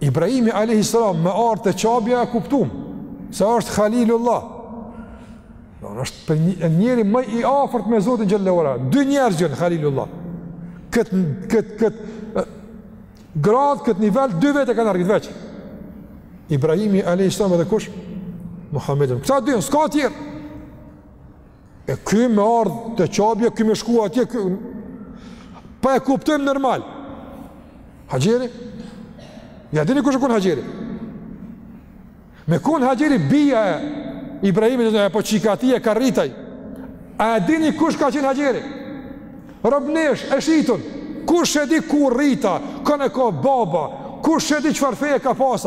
S1: Ibrahimi a.s. me ardhë te Qabja e kuptojmë, se është Halilullah. Domethënë është për një, njeri më i afërt me Zotin xhele ue ala, dy njerëz janë Halilullah. Këtë, këtë, këtë, gradë, këtë nivel, dy vetë e kanë arrit veç. Ibrahimi a.s. dhe kush? Muhammedun. Këta dy, s'ka tjerë. E ky me ardhë te Qabja, ky me shku atje, ky... Pa e kuptojmë normal. Haxheri? A e dini kush e kon Haxheri? Me kon Haxheri bija e Ibrahimit apo çika e tij e ka rrit ai. A e dini kush ka qenë Haxheri? Robneshë, e shitun. Kush e di ku u rrit, kon e ka baba, kush e di çfarë feje ka pas.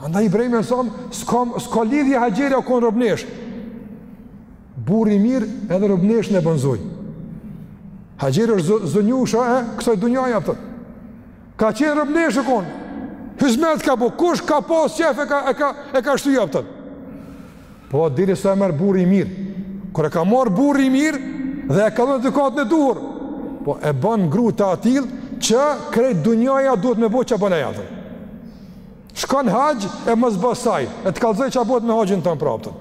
S1: Andaj Ibrahim alejhi selam, s'ka, s'ka lidhje Haxherja u konë robneshë. Burri i mirë edhe robneshën e bon zojë. Haxherja është zonjusha e kësaj dunjaje apton. Ka qenë robneshë u konë. Hizmet ka bo, kush ka pas qef e ka, e ka, e ka shty apton. Po, derisa e merr burri i mirë. Kur e ka marrë burri i mirë dhe e ka dhënë edukatën e duhur. Po, e ban gru të atillë që krejt dunjaja duhet me bo çka ban ajo apton. Shko n'haxh e mos bo saj, e të kallzoj çka bohet me haxhin tan apton.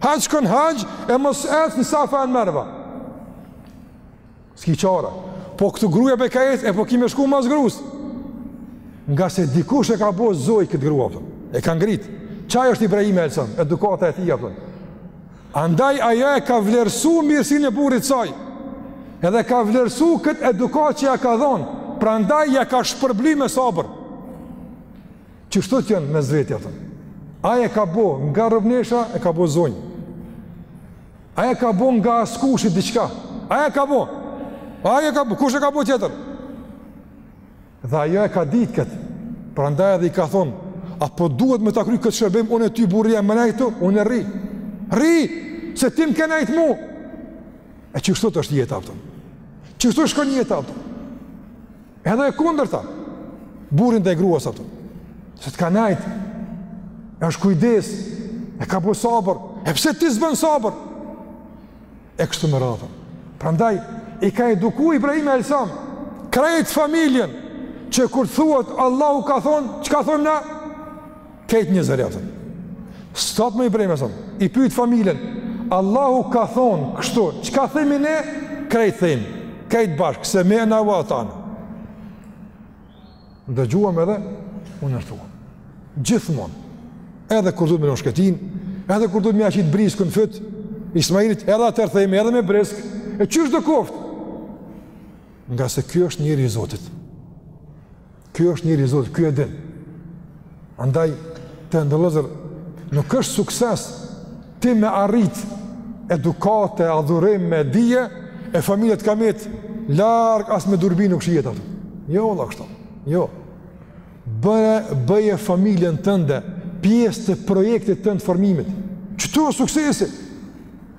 S1: Haxh shko n'haxh e mos ec në Safa e Merva. S'ki çare. Po këtu gruaja be ka ec, e po ki me shku mas grus. Ngase dikush e ka bo zojë këtë grua apton. E ka ngrit. Qaj është Ibrahim alejhi selam, edukata e tij apton. Andaj ajo e ka vlerësu mirësinë e burrit saj, edhe ka vlerësu këtë edukatë që ja ka dhonë, prandaj ja ka shpërbli me sabër. Qështu janë me zvetja të? Ai e ka bo nga robnesha, e ka bo zonjë. Ai e ka bo nga askushi diçka. Ai e ka bo. Ai e ka bo. Kush e ka bo tjetër? Dhe ajo e ka ditë këtë, prandaj edhe i ka thonë, a po duhet me ta kry këtë shërbim, unë e ty burri a me nejt tu, unë e rri, rri, se ti më ke nejtë mu. E qështu është jeta apton, qështu është konë jeta apton, edhe e kundërta, burri ndaj gruas apton, se të ka nejtë, e është kujdes, e ka bo sabër, e pse ti s'bën sabër, e kështu me radhë. Prandaj i ka eduku Ibrahim alejhi selam krejt familjen që kur thuhet Allahu ka thonë, çka thojm na? Krejt njëzëri apton. Stop me Ibrahim alejhi selam. I pyet familjen, Allahu ka thonë kështu, çka themi ne? Krejt themi, krejt bashkë semi'na ue ata'na. Ndëgjuam edhe u nënshtruam. Gjithmonë. Edhe kur duhet me lënë n'shkretinë, edhe kur duhet me ia qit briskën n'fyt, Ismailit edhe atëherë themi edhe me brisk, e qysh do koftë? Ngase kjo është njeri i Zotit. Kjo është njeri i Zotit, kjo e din. Andaj, të nderuar vëllezër, nuk është sukses ti me arrit edukatë e adhurim e dije, e familja t'ka met larg as me durbi nuk shihet aty. Jo, vallah, kështu. Jo. Bëre, bëje familjen tënde, pjesë të projektit tënd t'formimit. Qëtu është suksesi?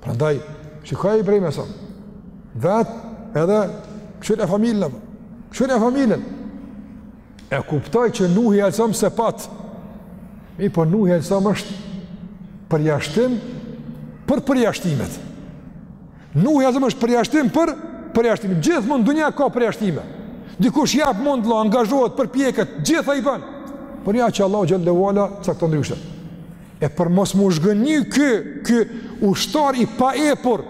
S1: Prandaj, qe ka Ibrahimi alejhi selam? Vetë edhe kqyre familjen, kqyre familjen. E kuptoj që Nuhi alejhi selam s'e pat. Mirëpo Nuhi alejhi selam është përjashtim për përjashtimet. Nuhi alejhi selam është përjashtim për përjashtimet. Gjithmonë dunja ka përjashtime. Dikush jep mund, vlla, angazhohet, përpjeket, gjitha i ban. Por ja që Allahu xhele ue ala cakton ndryshe E për mos m'u zhgënjy ky, ky ushtar i paepur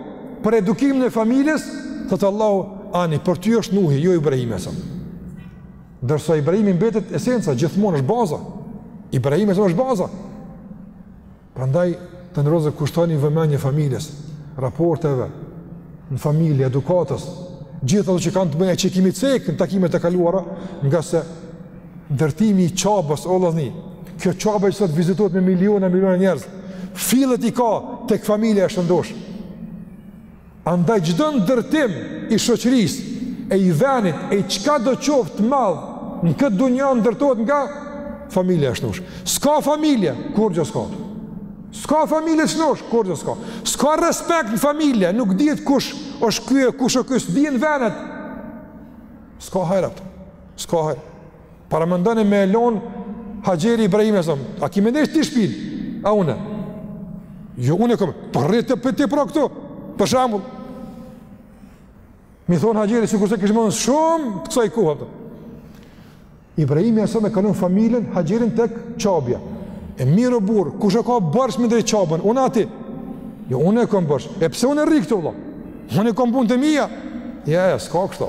S1: për edukimin e familjes, thotë Allahu, ani, për ty është Nuhi, jo Ibrahimi alejhi selam. Ndërsa Ibrahimi mbetet esenca, gjithmonë është baza. Ibrahimi alejhi selam është baza. Prandaj, të nderuar, kushtoni vëmendje familjes, raporteve në familje, edukatës, gjithë ato që kanë të bëjnë, që i kemi cekë në takimet e kaluara, ngase Ndërtimi i Qabës, o vllazni, kjo Qabë që sot vizitohet me miliona, miliona njerëz, fillet i ka tek familja e shëndoshë. Andaj çdo ndërtim i shoqërisë, i venit, e i çkado qoftë të madhe, në këtë dunja ndërtohet nga familja e shëndoshë. S'ka familje, kurgjë s'ka. S'ka familje të shëndoshë, kurgjë s'ka. S'ka respekt në familje, nuk dihet kush është ky, kush është ky, s'dihen venet. S'ka hajr aty. S'ka hajr. Paramendoni me i thanë Haxheri Ibrahimit alejhi selam. A ki mendesh ti shpin? A unë? Jo unë kam. Po rri ti pra këtu. Për shembull. Me i thanë Haxheri sikurse kish më shumë të kësaj kohë atë. Ibrahimi alejhi selam e ka lanë familjen Haxherin tek Qabja. E mirë burrë, kush e ka borxh me ndreq Qabën? Unë a ti? Jo unë e kam borxh. E pse unë rri këtu vëlla? Unë kam punë të mia. Ja, s'ka kështu.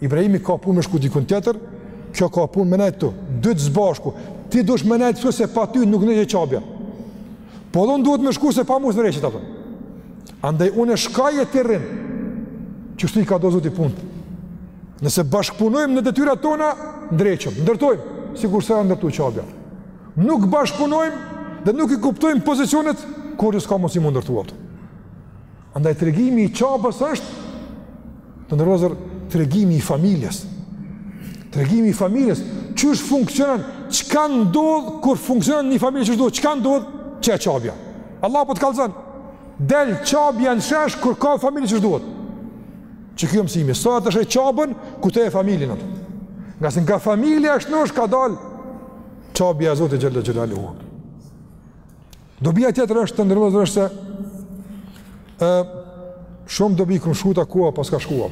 S1: Ibrahimi ka punë me shku dikun tjetër, kjo ka punë me nejt këtu, dytë së bashku, ti duhesh me nejt këtu se pa ty nuk ndreqet Qabja. Po edhe unë duhet me shku se pa mu s'ndreqet ato. Andaj unë shkoj e ti rrin, qështu i ka nda Zoti punët. Nëse bashkëpunojmë në detyrat tona, ndreqim, ndërtojmë, sikurse u ndërtu Qabja. Nuk bashkëpunojmë dhe nuk i kuptojmë pozicionet, kurgjë s'ka mundësi m'u ndërtu aty. Andaj tregimi i Qabës është, të nderuar vllezër, tregimi i familjes. Tregimi i familjes, qysh funksionon, çka ndodh kur funksionon një familje qysh duhet, çka ndodh, qe Qabja. Allah po të kallzon, del Qabja në shesh kur ka familje qysh duhet. Qe ky mësimi, sa t'e sheh Qabën, kujtoje familjen aty. Ngase nga familja është në shesh ka dalë Qabja e Zotit xhele xhelaluhu. Dobija tjetër është të nderuar vëllezër është se e, shumë dobi kem shkurtu, koha paska shkua.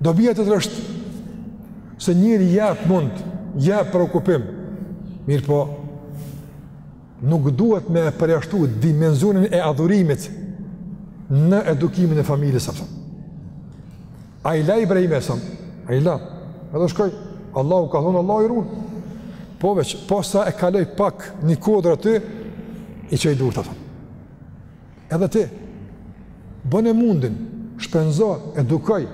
S1: Dobija tjetër është se njeri jep mund, jep preokupim, mirëpo nuk duhet me përjashtu dimenzionin e adhurimit në edukimin e familjes, apton. A i la Ibrahimi a.s.? Ai i la edhe shkoi, Allahu ka thonë, Allahu i run. Po veç, posa e kaloi pak një kodër aty, i çoi durt, apton. Edhe ti, bone mundin, shpenzo, edukoj,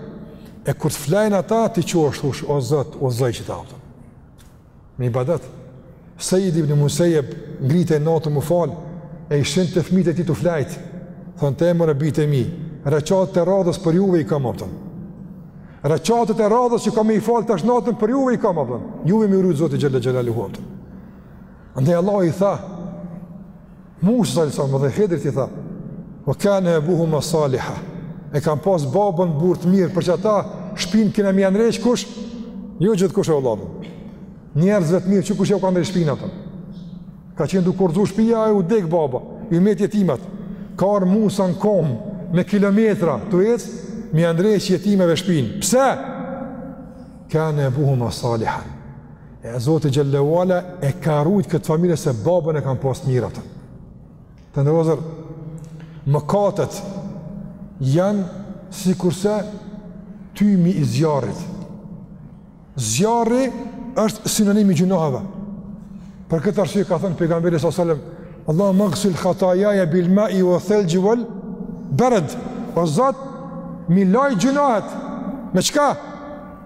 S1: e kur të flejnë ata, ti çu ashtu, o Zot, o Zot që ta, apton. Në ibadet. Sejid ibn Musejeb ngrite natën m'u falë, e i shihte fmitë e tij tu fjetë, thonte: e more bijtë e mi, reqatet e radhës për juve i kam, apton. Reqatet e radhës që kam me i falë tash natën për juve i kam, apton. Juve me ju rujt Zoti xhele xhelaluhu, apton. Andaj Allahu i tha, Musës a.s. dhe Hidrit i tha, ue kane ebuhuma saliha, e kanë pas babën burrë të mirë, për qata shpinë kena me ja ndreq, kush, jo gjithkush, e vallahi, njerëzve të mirë, kqyr kush jau ka ndreq shpinë, apton, ka qenë duke u rrzu shpia e ju dek baba, i met jetimat, ka ardh Musa në komë, me kilometra, tu ec, me ja ndreq jetimëve shpinë, pse? Kane ebuhuma salihan, E Zoti xhelle ue ala e ka rujt këtë familje se babën e kanë pas të mirë, apton. Të nderuar vëllezër, mëkatet janë sikurse tymi i zjarrit. Zjarri është sinonimi i gjynaheve. Për këtë arsye ka thënë pejgamberi a.s., Allahumme gsil hatajaja bil mai ueth-thelxhi uel bered, o Zot, m'i laj gjynahet, me çka?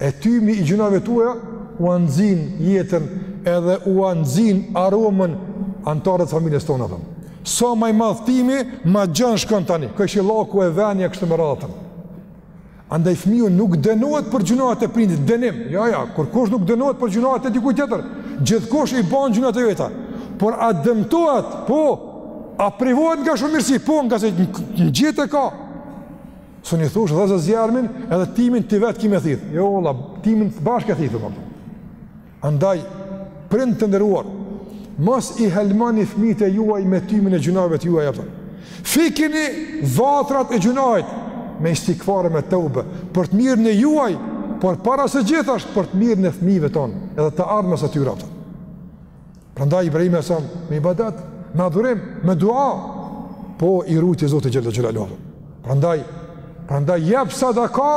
S1: E tymi i gjynave tuaja ua nxin jetën edhe ua nxin aromën anëtarëve t'familjes tonë, apton. Sa ma i madh timi, ma gjanë shkon, tani kojshillaku e vendi e kështu me radhë, apton. Andaj fëmiju nuk denohet për gjynat e prindit, denim, jo, jo, kurkush nuk denohet për gjynat e dikujt tjetër, gjithkush i ban gjynat e veta, por a dëmtohet, po, a privohet nga shumë mirësi, po, ngase ngjitë e ka, S'un i thush dheze zjarmin edhe timin ti vet ki me thithë. Jo valla, timin bashkë e thithim, apton. Andaj prind të nderuar, mos i helmoni fëmijët e juaj me timin e gjynave të juaja, apton. Fikini vatrat e gjynahit me istigfar me teube për të mirën e juaj, por para së gjithash për të mirën e fëmijëve tonë, edhe të ardhmes së tyre. Prandaj Ibrahimi e son me ibadet, me adhurim, me dua. Po i rujti Zoti xhel-le xhelaluhu. Prandaj prandaj jep sadaka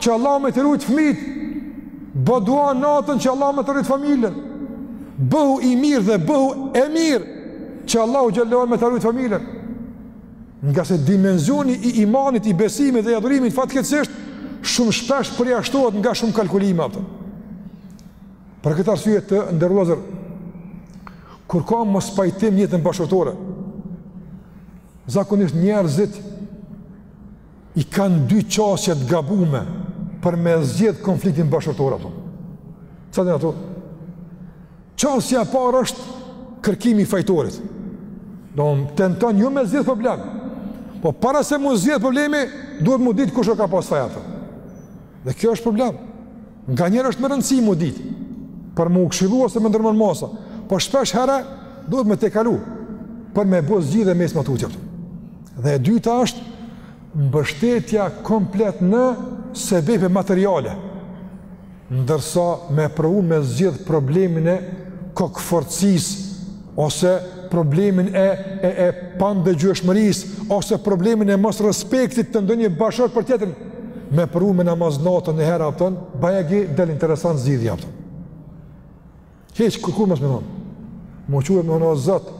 S1: që Allahu me t'i rujt fmijt. Bo dua natën që Allahu me ta rujt familjen. Bëhu i mirë dhe bëhu e mirë që Allahu xhel-le shanuhu me ta rujt familjen. Ngase dimenzioni i imanit, i besimit dhe i adhurimit fatkeqësisht shumë shpesh përjashtohet nga shumë kalkulime, a kupton. Për këtë arsye të nderuar vllazër, kur ka mospajtim n'jetën bashkëshortore, zakonisht njerëzit i kanë dy qasje t'gabume për me zgjedh konfliktin bashkëshortor. Ça janë ato? Qasja e parë është kërkimi i fajtorit. Domethënë tenton jo me zgjedh problem. Po para se m'u zgjedh problemi, duhet m'u ditë kush e ka pas fajin. Dhe kjo është problem. Nganjëherë është me rëndësi m'u ditë, për me u kshillu ose me ndërmarrë masa, po shpeshherë duhet me tejkalu, për me bo zgjidhje me shku ma tutje. Dhe e dyta është mbështetja komplet në sebepe materiale, ndërsa me provu me zgjidh problemin e kokëfortësisë ose problemin e e e padëgjueshmërisë ose problemin e mosrespektit të ndonjë bashkëshort për tjetrin me provu me namaz natën njëherë a kupton bajagi del interesant zgjidhja a kupton hiç kërkujt mos me i thonë m'u çu me thonë o zot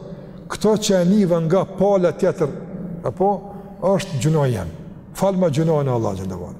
S1: këtë që e niva nga pala tjetër a po është gjynahi jem falma gjynahin Allahu xhel-le shanuhu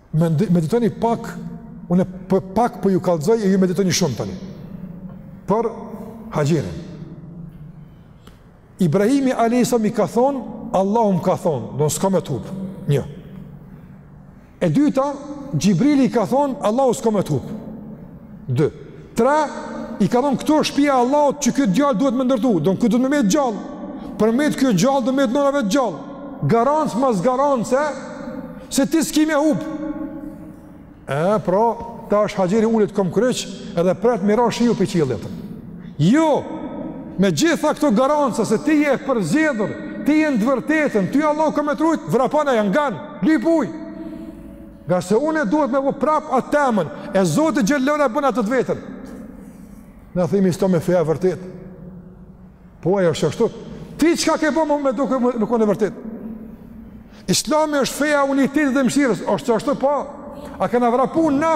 S1: meditoni pak, unë pak po ju kallzoj e ju meditoni shumë tani. Për Haxherin. Ibrahimi alejhi selam i ka thonë, Allahu m'ka thonë, domethonë s'ka me t'hupë, një. E dyta, Xhibrili i ka thonë, Allahu s'ka me t'hupë. 2. 3. I ka thonë këtu osht shpija e Allahut që ky djalë duhet me ndërtu, domethonë ky duhet me metë gjallë, për me metë ky gjallë do me metë nana e vet gjallë, garancë mas garance se ti s'ki me hup. E, pra, tash Haxheri ulet kamkryq, edhe pret me ra shiju pi qillit. Jo, me gjitha këto garanca, se ti je e përzgjedhur, ti je n'të vërtetën, ty Allahu ka me t'rujt, vrapon anë e kanë, lyp ujë. Ngase unë duhet me bo prap atë temen, e Zoti xhel-le shanuhu e bon atë të vetën. Na themi Islami feja e vërtetë. Po ai është ashtu. Ti çka ke bo me, me duke me, me konë e vërtetë? Islami është feja e unitetit dhe mshirës, është ashtu po. A kena vrapu na?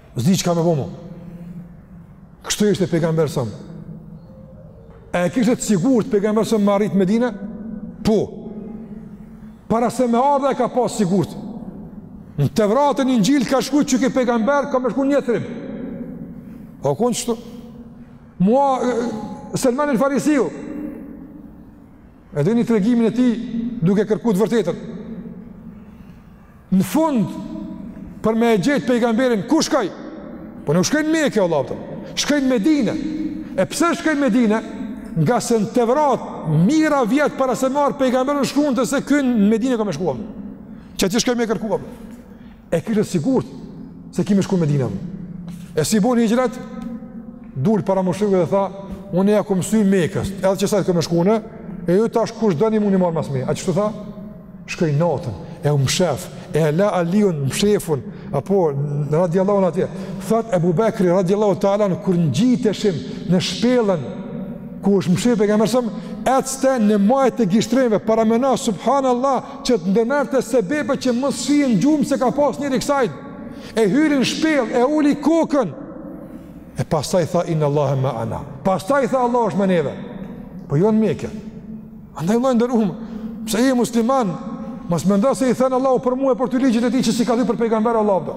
S1: S'di çka me bo mo. Kështu ishte pejgamber sëm. E kishte të sigurt pejgamber sëm me arrit n'Medine? Po. Para se me ardhë e ka pas sigurt. Në Tevrat e n'Inxhil ka shkru që ky pejgamber, ka me shku n'Jethrib. A u konë qështu? Mua, Selman el Farisiu, e dini tregimin e tij duke kërku të vërtetën. Në fund, për me e gjetë pejgamberin, ku shkoi? Po nuk shkoi në Meke, Allah, të. shkoi në Medine. E pse shkoi në Medine? Ngase në Tevrat, mijëra vjet para se m'ardhë pejgamberi shkrunte se ky në Medine ka me shku. Qaty shkoi me kërku. E kishte sigurt se ka me shku në Medine. E si boni hixhret, dul para me shku dhe tha, unë ja kom msy Mekës, edhe qasajt kom me shku, e ju tash kush doni muni m'ardhë mas meje. A qështu tha? shkoi natën, e u mshef, e e la Aliun mshefun, apo radiallahu anhu atje, thotë Ebu Bekri radiallahu teala anhu, kur ngjiteshim në shpellën, ku është mshef pejgamber sëm, ecte në maje të gishtrinjve, parameno, subhanallah, që t'i ndërmerrte sebebet që mos shihen gjurmë se ka pas njeri kësajt, e hyri n'shpellë, e uli kokën, e pastaj tha innallahe meana, pastaj tha Allahu është me neve, po jo në Meke, Andaj vëlla i nderuam, pse je musliman? Mos mendo se i then Allahu për mua për ty ligjet e tij që s'i ka thy për pejgamber Allahu do.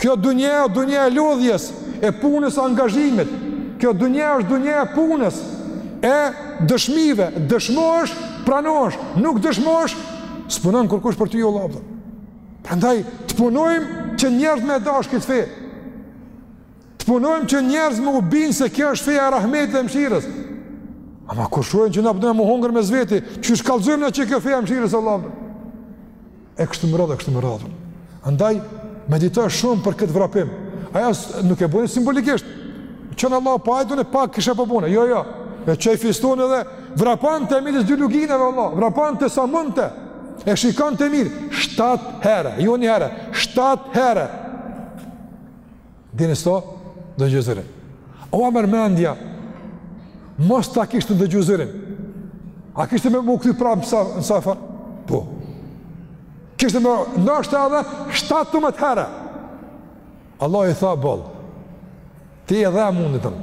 S1: Kjo dunja është dunja e lodhjes, e punës, angazhimit. Kjo dunja është dunja e punës, e dëshmive, dëshmosh, pranosh, nuk dëshmosh, s'punon kërkush për ty Allahu do. Prandaj të punojmë që njerëz me e dashtë kët fe. Të punojmë që njerëz me u bind se kjo është feja e rahmetit dhe mëshirës. Ama kur shohin që na bëna me u hongër mes veti, qysh kallëzojmë na që kjo feja e mëshirës Allah. E kështu me radhë, kështu me radhë. Andaj medito shumë për këtë vrapim. Ajo nuk e bënte simbolikisht. Që në Allah pa e dune pa kisha po bune. Jo, jo. E çoi fustanin dhe vraponte midis dy luginave Allah. Vraponte sa mundte. E shikonte mirë. Shtatë herë. Jo një herë. Shtatë herë. Derisa dëgjoi zërin. Ua merr mendja, mos ta kishte dëgju zërin. A kishte me mu kthy prapë në Safa? Po. Kishte me ndoshta edhe 17 herë. Allahu i tha boll. Ti e dhe mundin tand.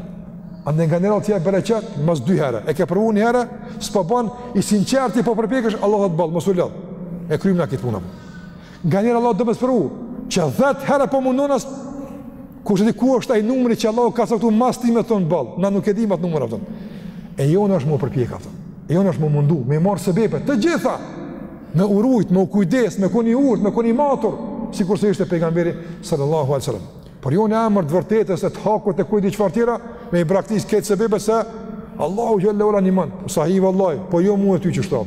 S1: E nganjëherë të jep bereqet, mas dy herë. E ke provu një herë, s'po bon, i sinqertë po përpiqesh, Allahu thotë boll, mos u lodh. E krymë na këtë punë. Nganjëherë Allahu do me t'sprovu që 10 herë po mundohesh, askush s'e di ku është ai numri që Allahu ka caktuar mas tij me thon boll, na nuk e dimë atë numër, apo. E jona është me u përpjekë, apo. E jona është me u mundu, me i marr sebepet të gjitha. Me u rujt, me u kujdes, me kon i urtë, me kon i matur, sikurse ishte pejgamberi sallallahu alaihi wasallam. Por jo në emër të vërtetës e të hakut e ku e di çfarë tjera, me i braktis këto sebepe se Allahu xhelle ve ala niman, po sahi vallahi, po jo mu e ty qështu.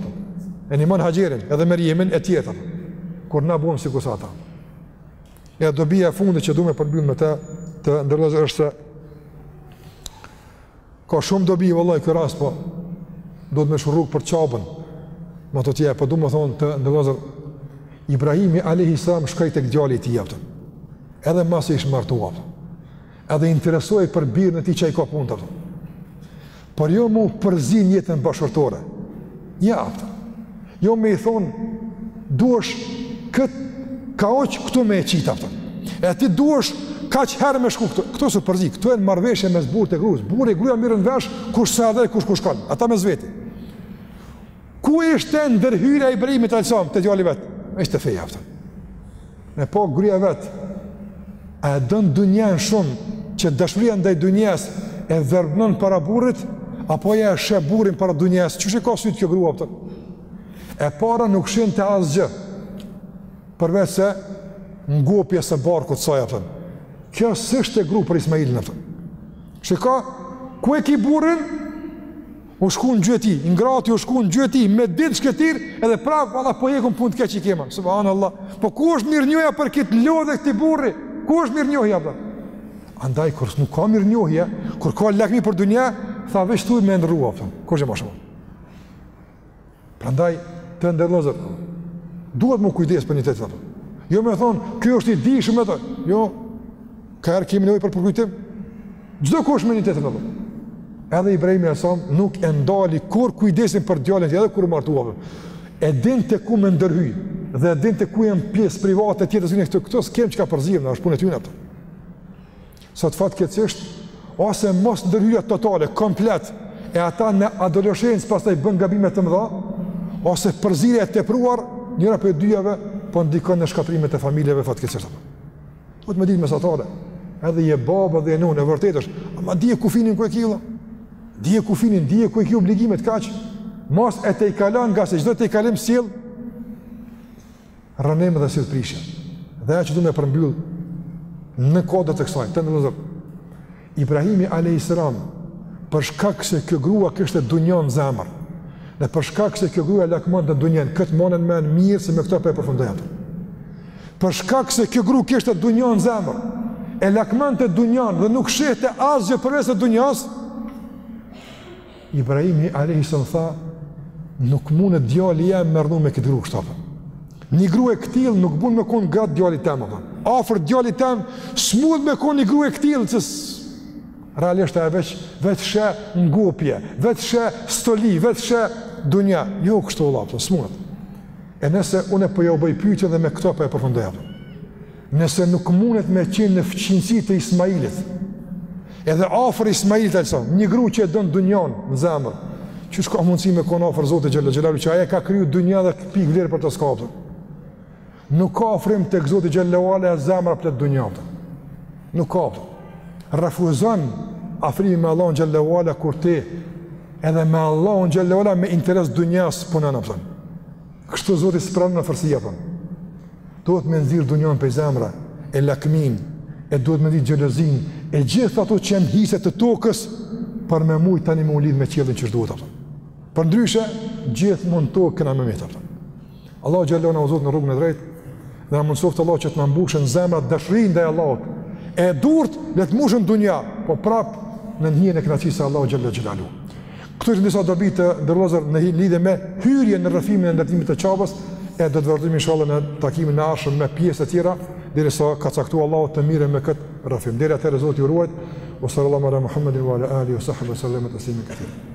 S1: E niman Haxheren, edhe Merjemen e tjetër. Kur na bëjmë sikurse ata. Edhe dobia e fundit që du me përmbyll me të të nderuar vëllezër është se Ka shumë dobi vallahi ky rast po duhet me lshu rrugë për Qabën më tutje, po domethënë të nderuar vëllezër Ibrahimi alejhi selam shkoi tek djali i tij, kupton. Edhe masi ish martuar. Edhe interesohej për birin e tij qysh i ka punët, kupton. Por jo me u përzi në jetën bashkëshortore. Ja, kupton. Jo me i thonë, duhesh këtë kaq këtu me e qit, kupton. E ti duhesh kaq herë me shku këtu. Këtu s'u përzi, këto janë marrëveshje mes burrit e grus. Burri e gruja mirren vesh, kush sa edhe kush ku shkon, ata mes veti. Ku ishte ndërhyrja e Ibrahimit alejhi selam te djali i vet? Ishte feja, kupton. Me pa gruja e vet, a e don dynjen shumë që dashuria ndaj dynjes e verbon para burrit, apo ja e sheh burrin para dynjes, qysh i ka sytë kjo grua, kupton? E para nuk shihte asgjë, përveç se ngopjes së barkut të saj, kupton. Kjo s'ishte gru për Ismailin, kupton. Shiko, ku e ki burrin? U shku në gjueti, i ngrati u shku në gjueti, me ditë shkretëtirë, edhe prapë, Allah, po hjekum, punët keq i kema, subhanallah, po ku është mirënjohja për kit lodhje të këtij burri, ku është mirënjohja, kupton? Andaj, kur nuk ka mirënjohje, kur ka lakmi për dunja, tha veç thuj me ndërru, kupton, kurgjë ma shumë. Prandaj të nderuar vëllezër. Duhet me u kujdes për njëri-tjetrin. Jo me thonë, ky është i dijshëm atë. Jo. Ka herë kemi nevojë për përkujtim. Çdokush me njëri-tjetrin. Edhe Ibrahimi alejhi selam nuk e ndali përkujdesin për djalin e tij edhe kur u martua. E dinte ku me ndërhy dhe e dinte ku janë pjesët private të jetës se në këto këto s'kem çka përzihem, është punë e tyne, kupton. Sot fatkeqësisht ose mosndërhyrja totale, komplet e ata në adoleshencë pastaj bëjnë gabime të mëdha ose përzierja e tepruar njëra prej dyjave po ndikon në shkatërrimet e familjeve fatkeqësisht. Duhet me ditë mesataren, edhe je baba edhe je nënë, e vërtetë është, ama dije kufinin ku e ki vlla. Dije kufinin, dije ku i ki obligimet kaq. Mos e tejkalo ngase çdo tejkalim sjell rrënim dhe sjell prishje. Dhe ajo që du me e përmbyll në kuadër të kësaj, të nderuar vëllezër. Ibrahimi alejhi selam për shkak se kjo grua kishte dunjan në zemër. Dhe për shkak se kjo grua e lakmonte dunjan, këtë mbane në mend mirë se me këto po e përfundoj atë. Për shkak se kjo grua kishte dunjan në zemër, e lakmonte dunjan dhe nuk shihte asgjë përveç se dunjas. Ibrahimi alejhi selam tha, nuk mundet djali jem me rrnu me këtë gru kështu kupton. Një gru e këtill nuk mun me kon ngat djalit tem kupton. Afër djalit tem s'mund me kon një gru e këtill që realisht ajo veç veç sheh ngopje, veç sheh stoli, veç sheh dunja, jo kështu vëlla, po s'mundet. E nëse unë po jua bëj pyetjen dhe me këto po e përfundoj kupton. Nëse nuk mundet me qenë në fqinjësi të Ismailit, edhe afër Ismailit a.s., një gru që e don dunjan në zemër, qysh ka mundësi me kon afër Zotit xhel-le xhelaluhu, që ai ka kriju dunjan dhe pik vlerë për to s'ka kupton. Nuk ka afrim tek Zoti xhel-le ue ala e zemra plot dunja. Nuk ka. Refuzon afrimin me Allahun xhel-le ue ala kur ti edhe me Allahun xhel-le ue ala me interes dunjas punon kupton. Kështu Zoti s'pranon atë si jepën. Duhet me nxjerr dunjan prej zemre, e lakminë, e duhet me nxjerr xhelozinë, e gjithë ato që janë hise të tokës, për me mujtë tani m'u lidhë me qiellin qysh duhet kupton. Përndryshe, gjithmonë n'tokë kena me mitë kupton. Allahu xhel-le xhelaluhu na udhëzoftë në rrugën e drejtë, dhe na mundësoftë Allahu që të na mbushen zemrat dashuri ndaj Allahut, e durt le të mushen dunja, po prapë nën hijen e kënaqësisë së Allahut xhel-le xhelaluhu. Këtu ishin disa dobi të nderuar vëllezër në lidhje me hyrjen në rrëfimin e ndërtimit të Qabës, e do të vazhdojmë inshallah në takimin e arshëm me pjesë të tjera, derisa ka caktu Allahu të mirremi me këtë rrëfim. Deri atëherë Zoti ju ruajt, wa sallallahu ala Muhammedin wa ala alihi wa sahbihi wa sallam taslimen kethira.